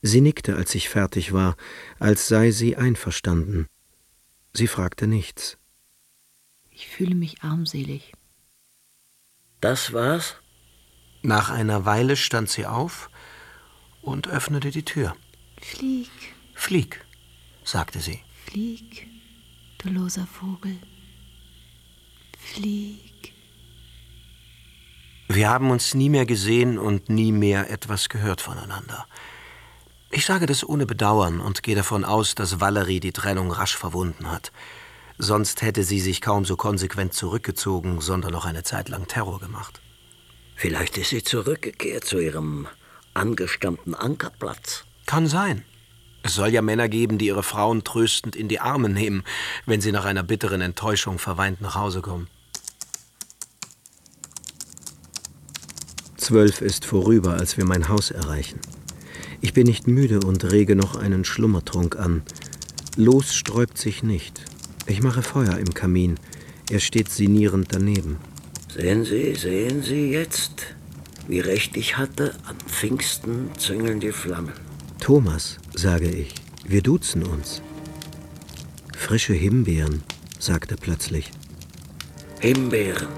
Sie nickte, als ich fertig war, als sei sie einverstanden. Sie fragte nichts. Ich fühle mich armselig. Das war's? Nach einer Weile stand sie auf und öffnete die Tür. Flieg. Flieg, sagte sie. Flieg, du loser Vogel. Flieg. Wir haben uns nie mehr gesehen und nie mehr etwas gehört voneinander. Ich sage das ohne Bedauern und gehe davon aus, dass Valerie die Trennung rasch verwunden hat. Sonst hätte sie sich kaum so konsequent zurückgezogen, sondern noch eine Zeit lang Terror gemacht. Vielleicht ist sie zurückgekehrt zu ihrem angestammten Ankerplatz. Kann sein. Es soll ja Männer geben, die ihre Frauen tröstend in die Arme nehmen, wenn sie nach einer bitteren Enttäuschung verweint nach Hause kommen. Zwölf ist vorüber, als wir mein Haus erreichen. Ich bin nicht müde und rege noch einen Schlummertrunk an. Los sträubt sich nicht. Ich mache Feuer im Kamin. Er steht sinnierend daneben. Sehen Sie, sehen Sie jetzt, wie recht ich hatte, am Pfingsten züngeln die Flammen. Thomas, sage ich, wir duzen uns. Frische Himbeeren, sagte plötzlich. Himbeeren.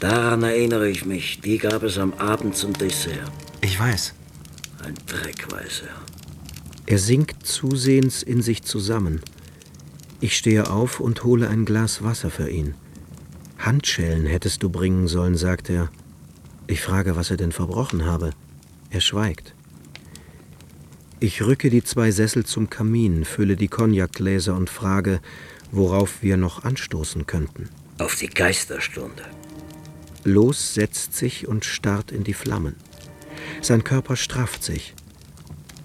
Daran erinnere ich mich. Die gab es am Abend zum Dessert. Ich weiß. Ein Dreck, weiß er. Er sinkt zusehends in sich zusammen. Ich stehe auf und hole ein Glas Wasser für ihn. Handschellen hättest du bringen sollen, sagt er. Ich frage, was er denn verbrochen habe. Er schweigt. Ich rücke die zwei Sessel zum Kamin, fülle die Cognacgläser und frage, worauf wir noch anstoßen könnten. Auf die Geisterstunde. Los setzt sich und starrt in die Flammen. Sein Körper strafft sich.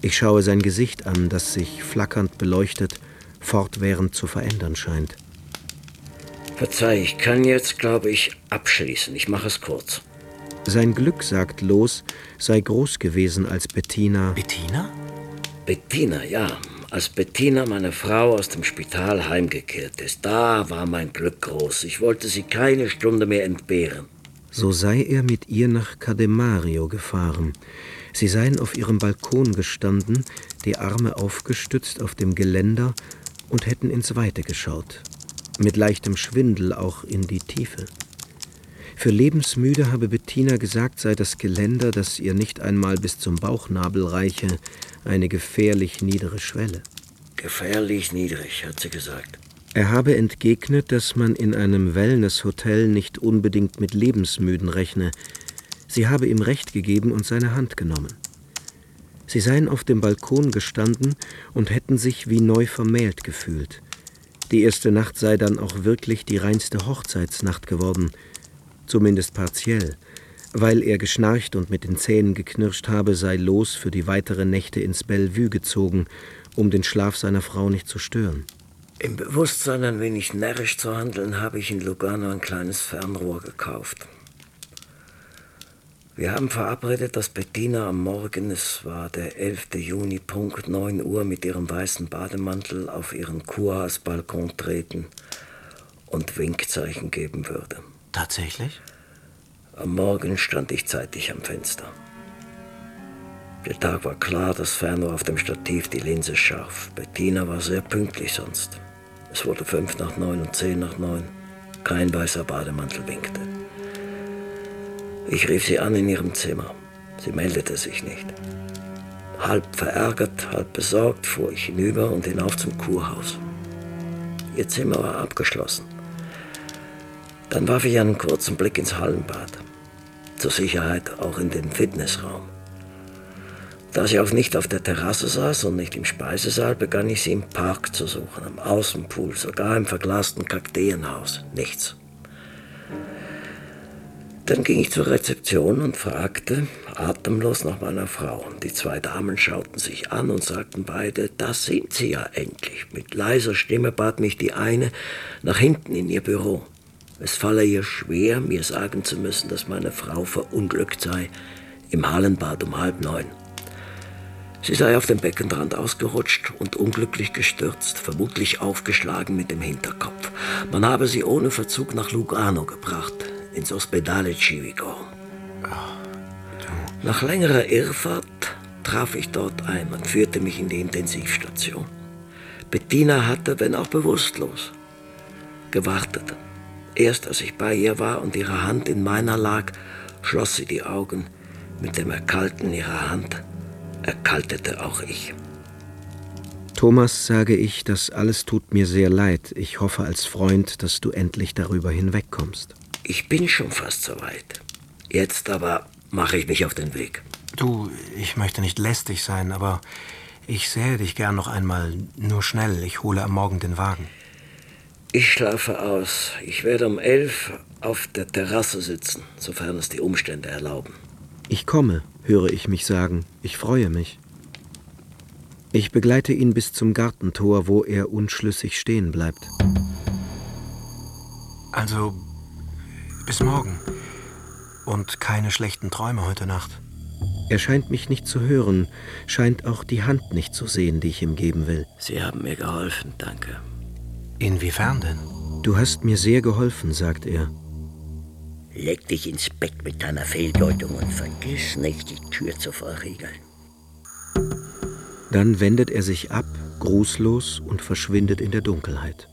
Ich schaue sein Gesicht an, das sich flackernd beleuchtet, fortwährend zu verändern scheint. Verzeih, ich kann jetzt, glaube ich, abschließen. Ich mache es kurz. Sein Glück, sagt Los, sei groß gewesen, als Bettina. Bettina? Bettina, ja. Als Bettina, meine Frau, aus dem Spital heimgekehrt ist, da war mein Glück groß. Ich wollte sie keine Stunde mehr entbehren. So sei er mit ihr nach Cademario gefahren. Sie seien auf ihrem Balkon gestanden, die Arme aufgestützt auf dem Geländer und hätten ins Weite geschaut. Mit leichtem Schwindel auch in die Tiefe. Für Lebensmüde habe Bettina gesagt, sei das Geländer, das ihr nicht einmal bis zum Bauchnabel reiche, eine gefährlich niedere Schwelle. Gefährlich niedrig, hat sie gesagt. Er habe entgegnet, dass man in einem Wellnesshotel nicht unbedingt mit Lebensmüden rechne. Sie habe ihm Recht gegeben und seine Hand genommen. Sie seien auf dem Balkon gestanden und hätten sich wie neu vermählt gefühlt. Die erste Nacht sei dann auch wirklich die reinste Hochzeitsnacht geworden, zumindest partiell. Weil er geschnarcht und mit den Zähnen geknirscht habe, sei Los für die weiteren Nächte ins Bellevue gezogen, um den Schlaf seiner Frau nicht zu stören. Im Bewusstsein, ein wenig närrisch zu handeln, habe ich in Lugano ein kleines Fernrohr gekauft. Wir haben verabredet, dass Bettina am Morgen, es war der 11. Juni, Punkt 9 Uhr, mit ihrem weißen Bademantel auf ihren Kurhausbalkon treten und Winkzeichen geben würde. Tatsächlich? Am Morgen stand ich zeitig am Fenster. Der Tag war klar, das Fernrohr auf dem Stativ, die Linse scharf. Bettina war sehr pünktlich sonst. Es wurde fünf nach neun und zehn nach neun. Kein weißer Bademantel winkte. Ich rief sie an in ihrem Zimmer. Sie meldete sich nicht. Halb verärgert, halb besorgt fuhr ich hinüber und hinauf zum Kurhaus. Ihr Zimmer war abgeschlossen. Dann warf ich einen kurzen Blick ins Hallenbad. Zur Sicherheit auch in den Fitnessraum. Da sie auch nicht auf der Terrasse saß und nicht im Speisesaal, begann ich sie im Park zu suchen, am Außenpool, sogar im verglasten Kakteenhaus. Nichts. Dann ging ich zur Rezeption und fragte atemlos nach meiner Frau. Die zwei Damen schauten sich an und sagten beide, das sind sie ja endlich. Mit leiser Stimme bat mich die eine nach hinten in ihr Büro. Es falle ihr schwer, mir sagen zu müssen, dass meine Frau verunglückt sei, im Hallenbad um halb neun. Sie sei auf dem Beckenrand ausgerutscht und unglücklich gestürzt, vermutlich aufgeschlagen mit dem Hinterkopf. Man habe sie ohne Verzug nach Lugano gebracht, ins Ospedale Civico. Nach längerer Irrfahrt traf ich dort ein. Man führte mich in die Intensivstation. Bettina hatte, wenn auch bewusstlos, gewartet. Erst als ich bei ihr war und ihre Hand in meiner lag, schloss sie die Augen. Mit dem Erkalten ihrer Hand erkaltete auch ich. Thomas, sage ich, das alles tut mir sehr leid. Ich hoffe als Freund, dass du endlich darüber hinwegkommst. Ich bin schon fast so weit. Jetzt aber mache ich mich auf den Weg. Du, ich möchte nicht lästig sein, aber ich sähe dich gern noch einmal. Nur schnell, ich hole am Morgen den Wagen. Ich schlafe aus. Ich werde um elf auf der Terrasse sitzen, sofern es die Umstände erlauben. Ich komme, höre ich mich sagen. Ich freue mich. Ich begleite ihn bis zum Gartentor, wo er unschlüssig stehen bleibt. Also, bis morgen. Und keine schlechten Träume heute Nacht. Er scheint mich nicht zu hören, scheint auch die Hand nicht zu sehen, die ich ihm geben will. Sie haben mir geholfen, danke. Inwiefern denn? Du hast mir sehr geholfen, sagt er. Leg dich ins Bett mit deiner Fehldeutung und vergiss nicht, die Tür zu verriegeln. Dann wendet er sich ab, grußlos und verschwindet in der Dunkelheit.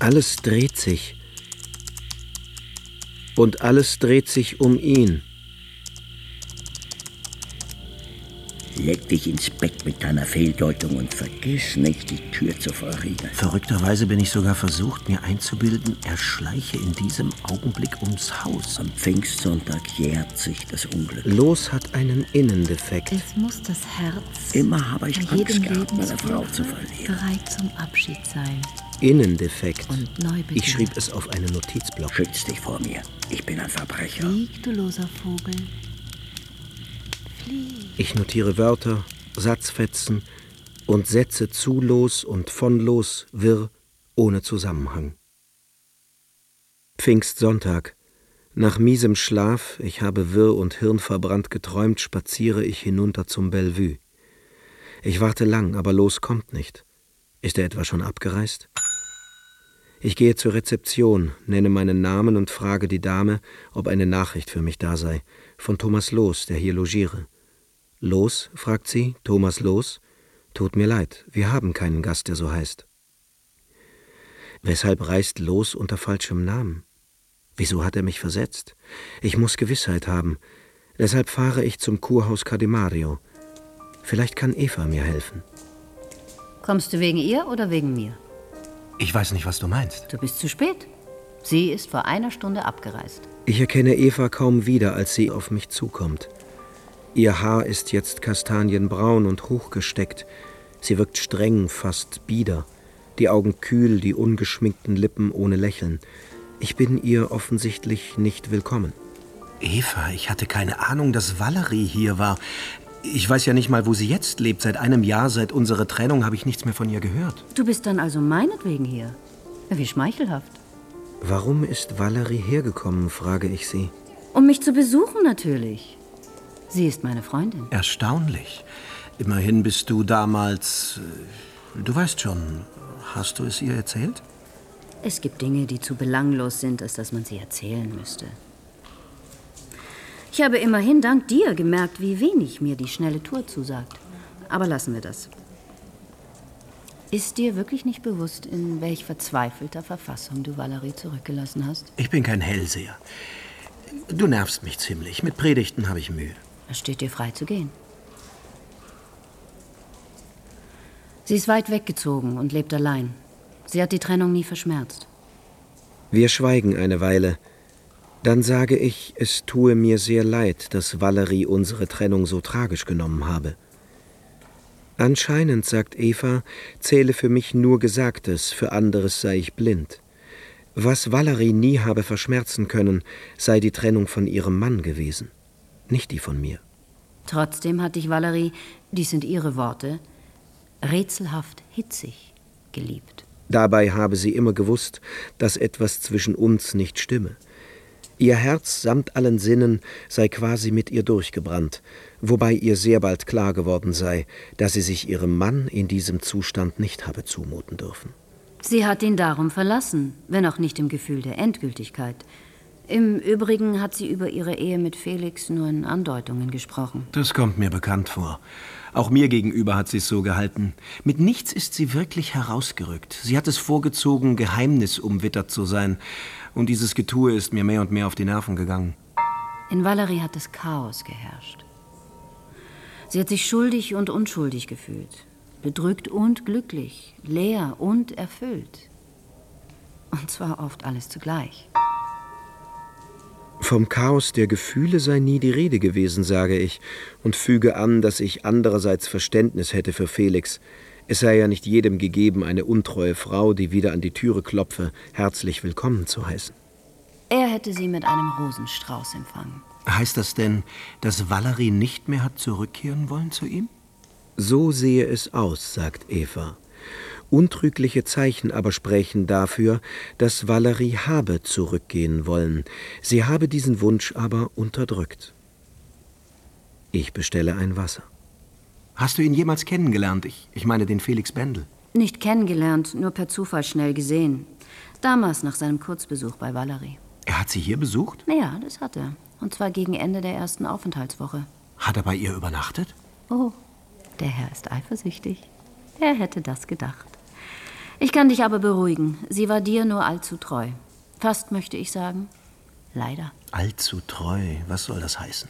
Alles dreht sich. Und alles dreht sich um ihn. Leg dich ins Bett mit deiner Fehldeutung und vergiss nicht, die Tür zu verriegeln. Verrückterweise bin ich sogar versucht, mir einzubilden, er schleiche in diesem Augenblick ums Haus. Am Pfingstsonntag jährt sich das Unglück. Los hat einen Innendefekt. Es muss das Herz Immer habe ich Angst jedem gehabt, meine Frau zu verlieren. bereit zum Abschied sein. Innendefekt. Ich schrieb es auf einen Notizblock. Schütz dich vor mir. Ich bin ein Verbrecher. Flieg, du loser Vogel. Ich notiere Wörter, Satzfetzen und Sätze zu los und von los, wirr, ohne Zusammenhang. Pfingstsonntag. Nach miesem Schlaf, ich habe wirr und hirnverbrannt geträumt, spaziere ich hinunter zum Bellevue. Ich warte lang, aber los kommt nicht. Ist er etwa schon abgereist? Ich gehe zur Rezeption, nenne meinen Namen und frage die Dame, ob eine Nachricht für mich da sei, von Thomas Los, der hier logiere. Los? fragt sie, Thomas Los? Tut mir leid, wir haben keinen Gast, der so heißt. Weshalb reist Los unter falschem Namen? Wieso hat er mich versetzt? Ich muss Gewissheit haben. Deshalb fahre ich zum Kurhaus Cademario. Vielleicht kann Eva mir helfen. Kommst du wegen ihr oder wegen mir? Ich weiß nicht, was du meinst. Du bist zu spät. Sie ist vor einer Stunde abgereist. Ich erkenne Eva kaum wieder, als sie auf mich zukommt. Ihr Haar ist jetzt kastanienbraun und hochgesteckt. Sie wirkt streng, fast bieder. Die Augen kühl, die ungeschminkten Lippen ohne Lächeln. Ich bin ihr offensichtlich nicht willkommen. Eva, ich hatte keine Ahnung, dass Valerie hier war. Ich weiß ja nicht mal, wo sie jetzt lebt. Seit einem Jahr, seit unserer Trennung, habe ich nichts mehr von ihr gehört. Du bist dann also meinetwegen hier. Wie schmeichelhaft. Warum ist Valerie hergekommen, frage ich sie. Um mich zu besuchen natürlich. Sie ist meine Freundin. Erstaunlich. Immerhin bist du damals. äh, Du weißt schon, hast du es ihr erzählt? Es gibt Dinge, die zu belanglos sind, als dass man sie erzählen müsste. Ich habe immerhin dank dir gemerkt, wie wenig mir die schnelle Tour zusagt. Aber lassen wir das. Ist dir wirklich nicht bewusst, in welch verzweifelter Verfassung du Valerie zurückgelassen hast? Ich bin kein Hellseher. Du nervst mich ziemlich. Mit Predigten habe ich Mühe. Es steht dir frei zu gehen. Sie ist weit weggezogen und lebt allein. Sie hat die Trennung nie verschmerzt. Wir schweigen eine Weile. Dann sage ich, es tue mir sehr leid, dass Valerie unsere Trennung so tragisch genommen habe. Anscheinend, sagt Eva, zähle für mich nur Gesagtes, für anderes sei ich blind. Was Valerie nie habe verschmerzen können, sei die Trennung von ihrem Mann gewesen, nicht die von mir. Trotzdem hat dich Valerie, dies sind ihre Worte, rätselhaft hitzig geliebt. Dabei habe sie immer gewusst, dass etwas zwischen uns nicht stimme. Ihr Herz samt allen Sinnen sei quasi mit ihr durchgebrannt, wobei ihr sehr bald klar geworden sei, dass sie sich ihrem Mann in diesem Zustand nicht habe zumuten dürfen. Sie hat ihn darum verlassen, wenn auch nicht im Gefühl der Endgültigkeit. Im Übrigen hat sie über ihre Ehe mit Felix nur in Andeutungen gesprochen. Das kommt mir bekannt vor. Auch mir gegenüber hat sie es so gehalten. Mit nichts ist sie wirklich herausgerückt. Sie hat es vorgezogen, geheimnisumwittert zu sein. Und dieses Getue ist mir mehr und mehr auf die Nerven gegangen. In Valerie hat das Chaos geherrscht. Sie hat sich schuldig und unschuldig gefühlt, bedrückt und glücklich, leer und erfüllt. Und zwar oft alles zugleich. Vom Chaos der Gefühle sei nie die Rede gewesen, sage ich, und füge an, dass ich andererseits Verständnis hätte für Felix. Es sei ja nicht jedem gegeben, eine untreue Frau, die wieder an die Türe klopfe, herzlich willkommen zu heißen. Er hätte sie mit einem Rosenstrauß empfangen. Heißt das denn, dass Valerie nicht mehr hat zurückkehren wollen zu ihm? So sehe es aus, sagt Eva. Untrügliche Zeichen aber sprechen dafür, dass Valerie habe zurückgehen wollen. Sie habe diesen Wunsch aber unterdrückt. Ich bestelle ein Wasser. Hast du ihn jemals kennengelernt? Ich, ich meine den Felix Bendel. Nicht kennengelernt, nur per Zufall schnell gesehen. Damals nach seinem Kurzbesuch bei Valerie. Er hat sie hier besucht? Ja, das hat er. Und zwar gegen Ende der ersten Aufenthaltswoche. Hat er bei ihr übernachtet? Oh, der Herr ist eifersüchtig. Wer hätte das gedacht? Ich kann dich aber beruhigen. Sie war dir nur allzu treu. Fast möchte ich sagen, leider. Allzu treu. Was soll das heißen?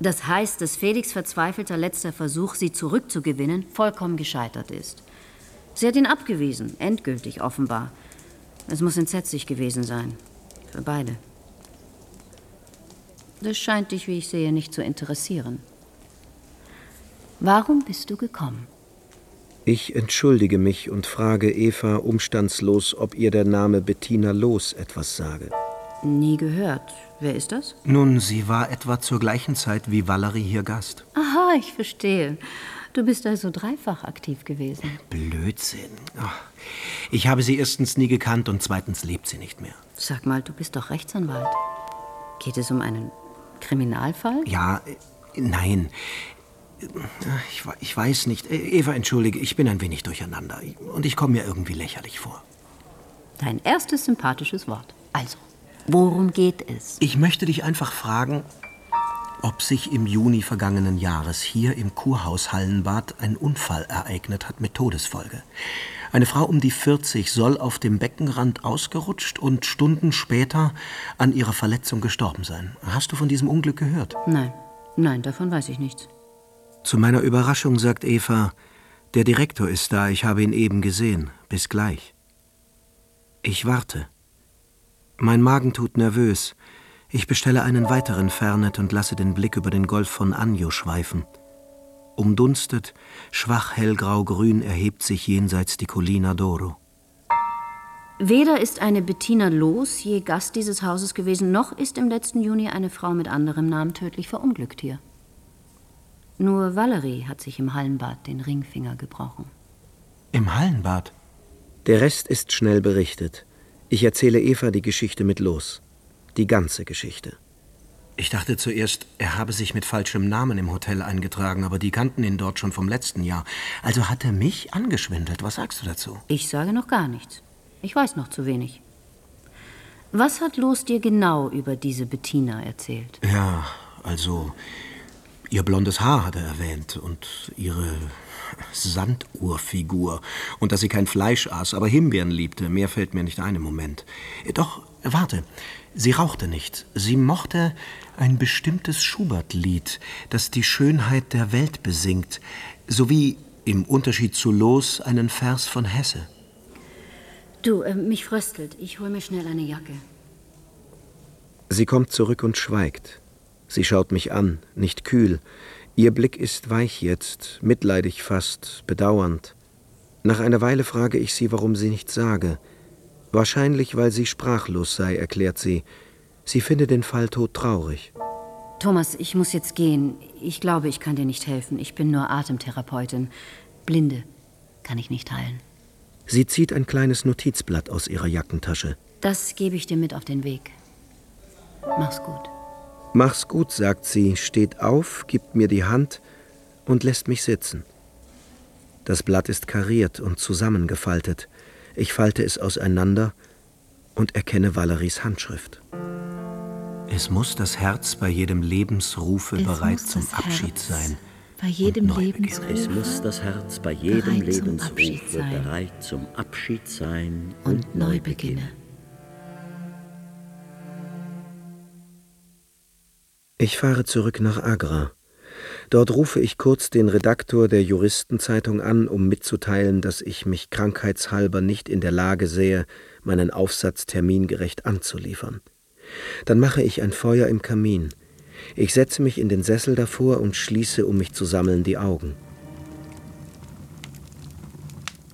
Das heißt, dass Felix verzweifelter letzter Versuch, sie zurückzugewinnen, vollkommen gescheitert ist. Sie hat ihn abgewiesen, endgültig offenbar. Es muss entsetzlich gewesen sein. Für beide. Das scheint dich, wie ich sehe, nicht zu interessieren. Warum bist du gekommen? Ich entschuldige mich und frage Eva umstandslos, ob ihr der Name Bettina Los etwas sage. Nie gehört. Wer ist das? Nun, sie war etwa zur gleichen Zeit wie Valerie hier Gast. Aha, ich verstehe. Du bist also dreifach aktiv gewesen. Blödsinn. Ach, ich habe sie erstens nie gekannt und zweitens lebt sie nicht mehr. Sag mal, du bist doch Rechtsanwalt. Geht es um einen Kriminalfall? Ja, äh, nein. Ich, ich weiß nicht. Äh, Eva, entschuldige, ich bin ein wenig durcheinander. Und ich komme mir irgendwie lächerlich vor. Dein erstes sympathisches Wort. Also, worum geht es? Ich möchte dich einfach fragen, ob sich im Juni vergangenen Jahres hier im Kurhaus Hallenbad ein Unfall ereignet hat mit Todesfolge. Eine Frau um die 40 soll auf dem Beckenrand ausgerutscht und Stunden später an ihrer Verletzung gestorben sein. Hast du von diesem Unglück gehört? Nein, nein, davon weiß ich nichts. Zu meiner Überraschung sagt Eva, der Direktor ist da, ich habe ihn eben gesehen. Bis gleich. Ich warte. Mein Magen tut nervös. Ich bestelle einen weiteren Fernet und lasse den Blick über den Golf von Anjo schweifen. Umdunstet, schwach hellgrau-grün erhebt sich jenseits die Collina d'Oro. Weder ist eine Bettina Los je Gast dieses Hauses gewesen, noch ist im letzten Juni eine Frau mit anderem Namen tödlich verunglückt hier. Nur Valerie hat sich im Hallenbad den Ringfinger gebrochen. Im Hallenbad? Der Rest ist schnell berichtet. Ich erzähle Eva die Geschichte mit los. Die ganze Geschichte. Ich dachte zuerst, er habe sich mit falschem Namen im Hotel eingetragen, aber die kannten ihn dort schon vom letzten Jahr. Also hat er mich angeschwindelt. Was sagst du dazu? Ich sage noch gar nichts. Ich weiß noch zu wenig. Was hat Los dir genau über diese Bettina erzählt? Ja, also Ihr blondes Haar hat er erwähnt und ihre Sanduhrfigur und dass sie kein Fleisch aß, aber Himbeeren liebte. Mehr fällt mir nicht ein im Moment. Doch, warte, sie rauchte nicht. Sie mochte ein bestimmtes Schubert-Lied, das die Schönheit der Welt besingt, sowie im Unterschied zu Los einen Vers von Hesse. Du, äh, mich fröstelt. Ich hol mir schnell eine Jacke. Sie kommt zurück und schweigt. Sie schaut mich an, nicht kühl. Ihr Blick ist weich jetzt, mitleidig fast, bedauernd. Nach einer Weile frage ich sie, warum sie nichts sage. Wahrscheinlich, weil sie sprachlos sei, erklärt sie. Sie finde den Fall todtraurig. Thomas, ich muss jetzt gehen. Ich glaube, ich kann dir nicht helfen. Ich bin nur Atemtherapeutin. Blinde kann ich nicht heilen. Sie zieht ein kleines Notizblatt aus ihrer Jackentasche. Das gebe ich dir mit auf den Weg. Mach's gut. Mach's gut, sagt sie, steht auf, gibt mir die Hand und lässt mich sitzen. Das Blatt ist kariert und zusammengefaltet. Ich falte es auseinander und erkenne Valeries Handschrift. Es muss das Herz bei jedem Lebensrufe Es bereit zum Abschied Herz sein. Bei jedem Lebensrufe Es muss das Herz bei jedem Bereit Lebensrufe bereit zum Abschied sein und neu beginne. Ich fahre zurück nach Agra. Dort rufe ich kurz den Redaktor der Juristenzeitung an, um mitzuteilen, dass ich mich krankheitshalber nicht in der Lage sähe, meinen Aufsatz termingerecht anzuliefern. Dann mache ich ein Feuer im Kamin. Ich setze mich in den Sessel davor und schließe, um mich zu sammeln, die Augen.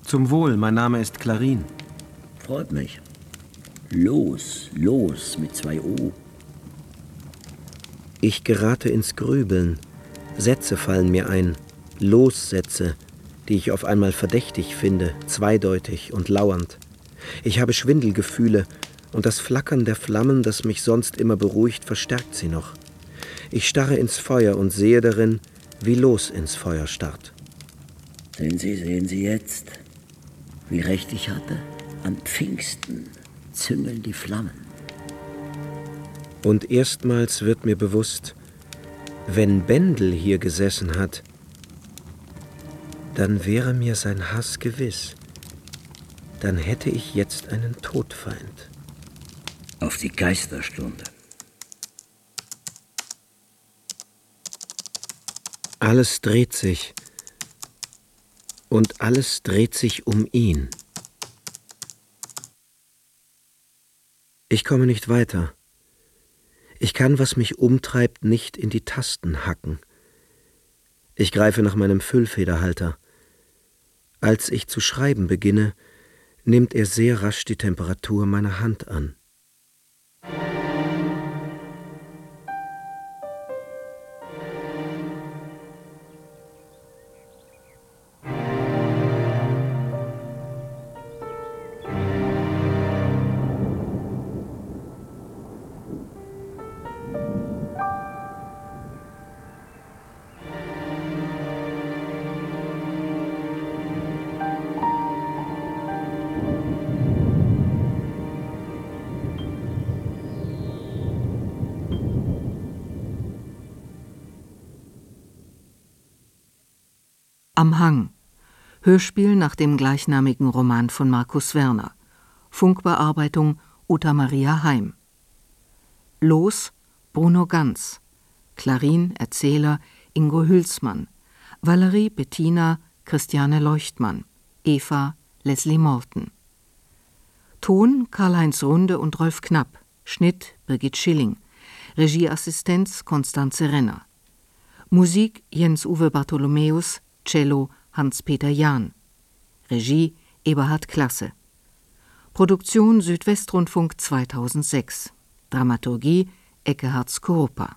Zum Wohl, mein Name ist Clarin. Freut mich. Los, los mit zwei O. Ich gerate ins Grübeln. Sätze fallen mir ein, Lossätze, die ich auf einmal verdächtig finde, zweideutig und lauernd. Ich habe Schwindelgefühle, und das Flackern der Flammen, das mich sonst immer beruhigt, verstärkt sie noch. Ich starre ins Feuer und sehe darin, wie Los ins Feuer starrt. Sehen Sie, sehen Sie jetzt, wie recht ich hatte? An Pfingsten züngeln die Flammen. Und erstmals wird mir bewusst, wenn Bendel hier gesessen hat, dann wäre mir sein Hass gewiss. Dann hätte ich jetzt einen Todfeind. Auf die Geisterstunde. Alles dreht sich. Und alles dreht sich um ihn. Ich komme nicht weiter. Ich kann, was mich umtreibt, nicht in die Tasten hacken. Ich greife nach meinem Füllfederhalter. Als ich zu schreiben beginne, nimmt er sehr rasch die Temperatur meiner Hand an. Am Hang. Hörspiel nach dem gleichnamigen Roman von Markus Werner. Funkbearbeitung Uta Maria Heim. Los Bruno Ganz. Klarin Erzähler Ingo Hülsmann. Valerie Bettina Christiane Leuchtmann. Eva Leslie Morton. Ton Karl-Heinz Runde und Rolf Knapp. Schnitt Birgit Schilling. Regieassistenz Konstanze Renner. Musik Jens-Uwe Bartholomäus Cello Hans-Peter Jahn. Regie Eberhard Klasse. Produktion Südwestrundfunk 2006. Dramaturgie Eckehard Skorupa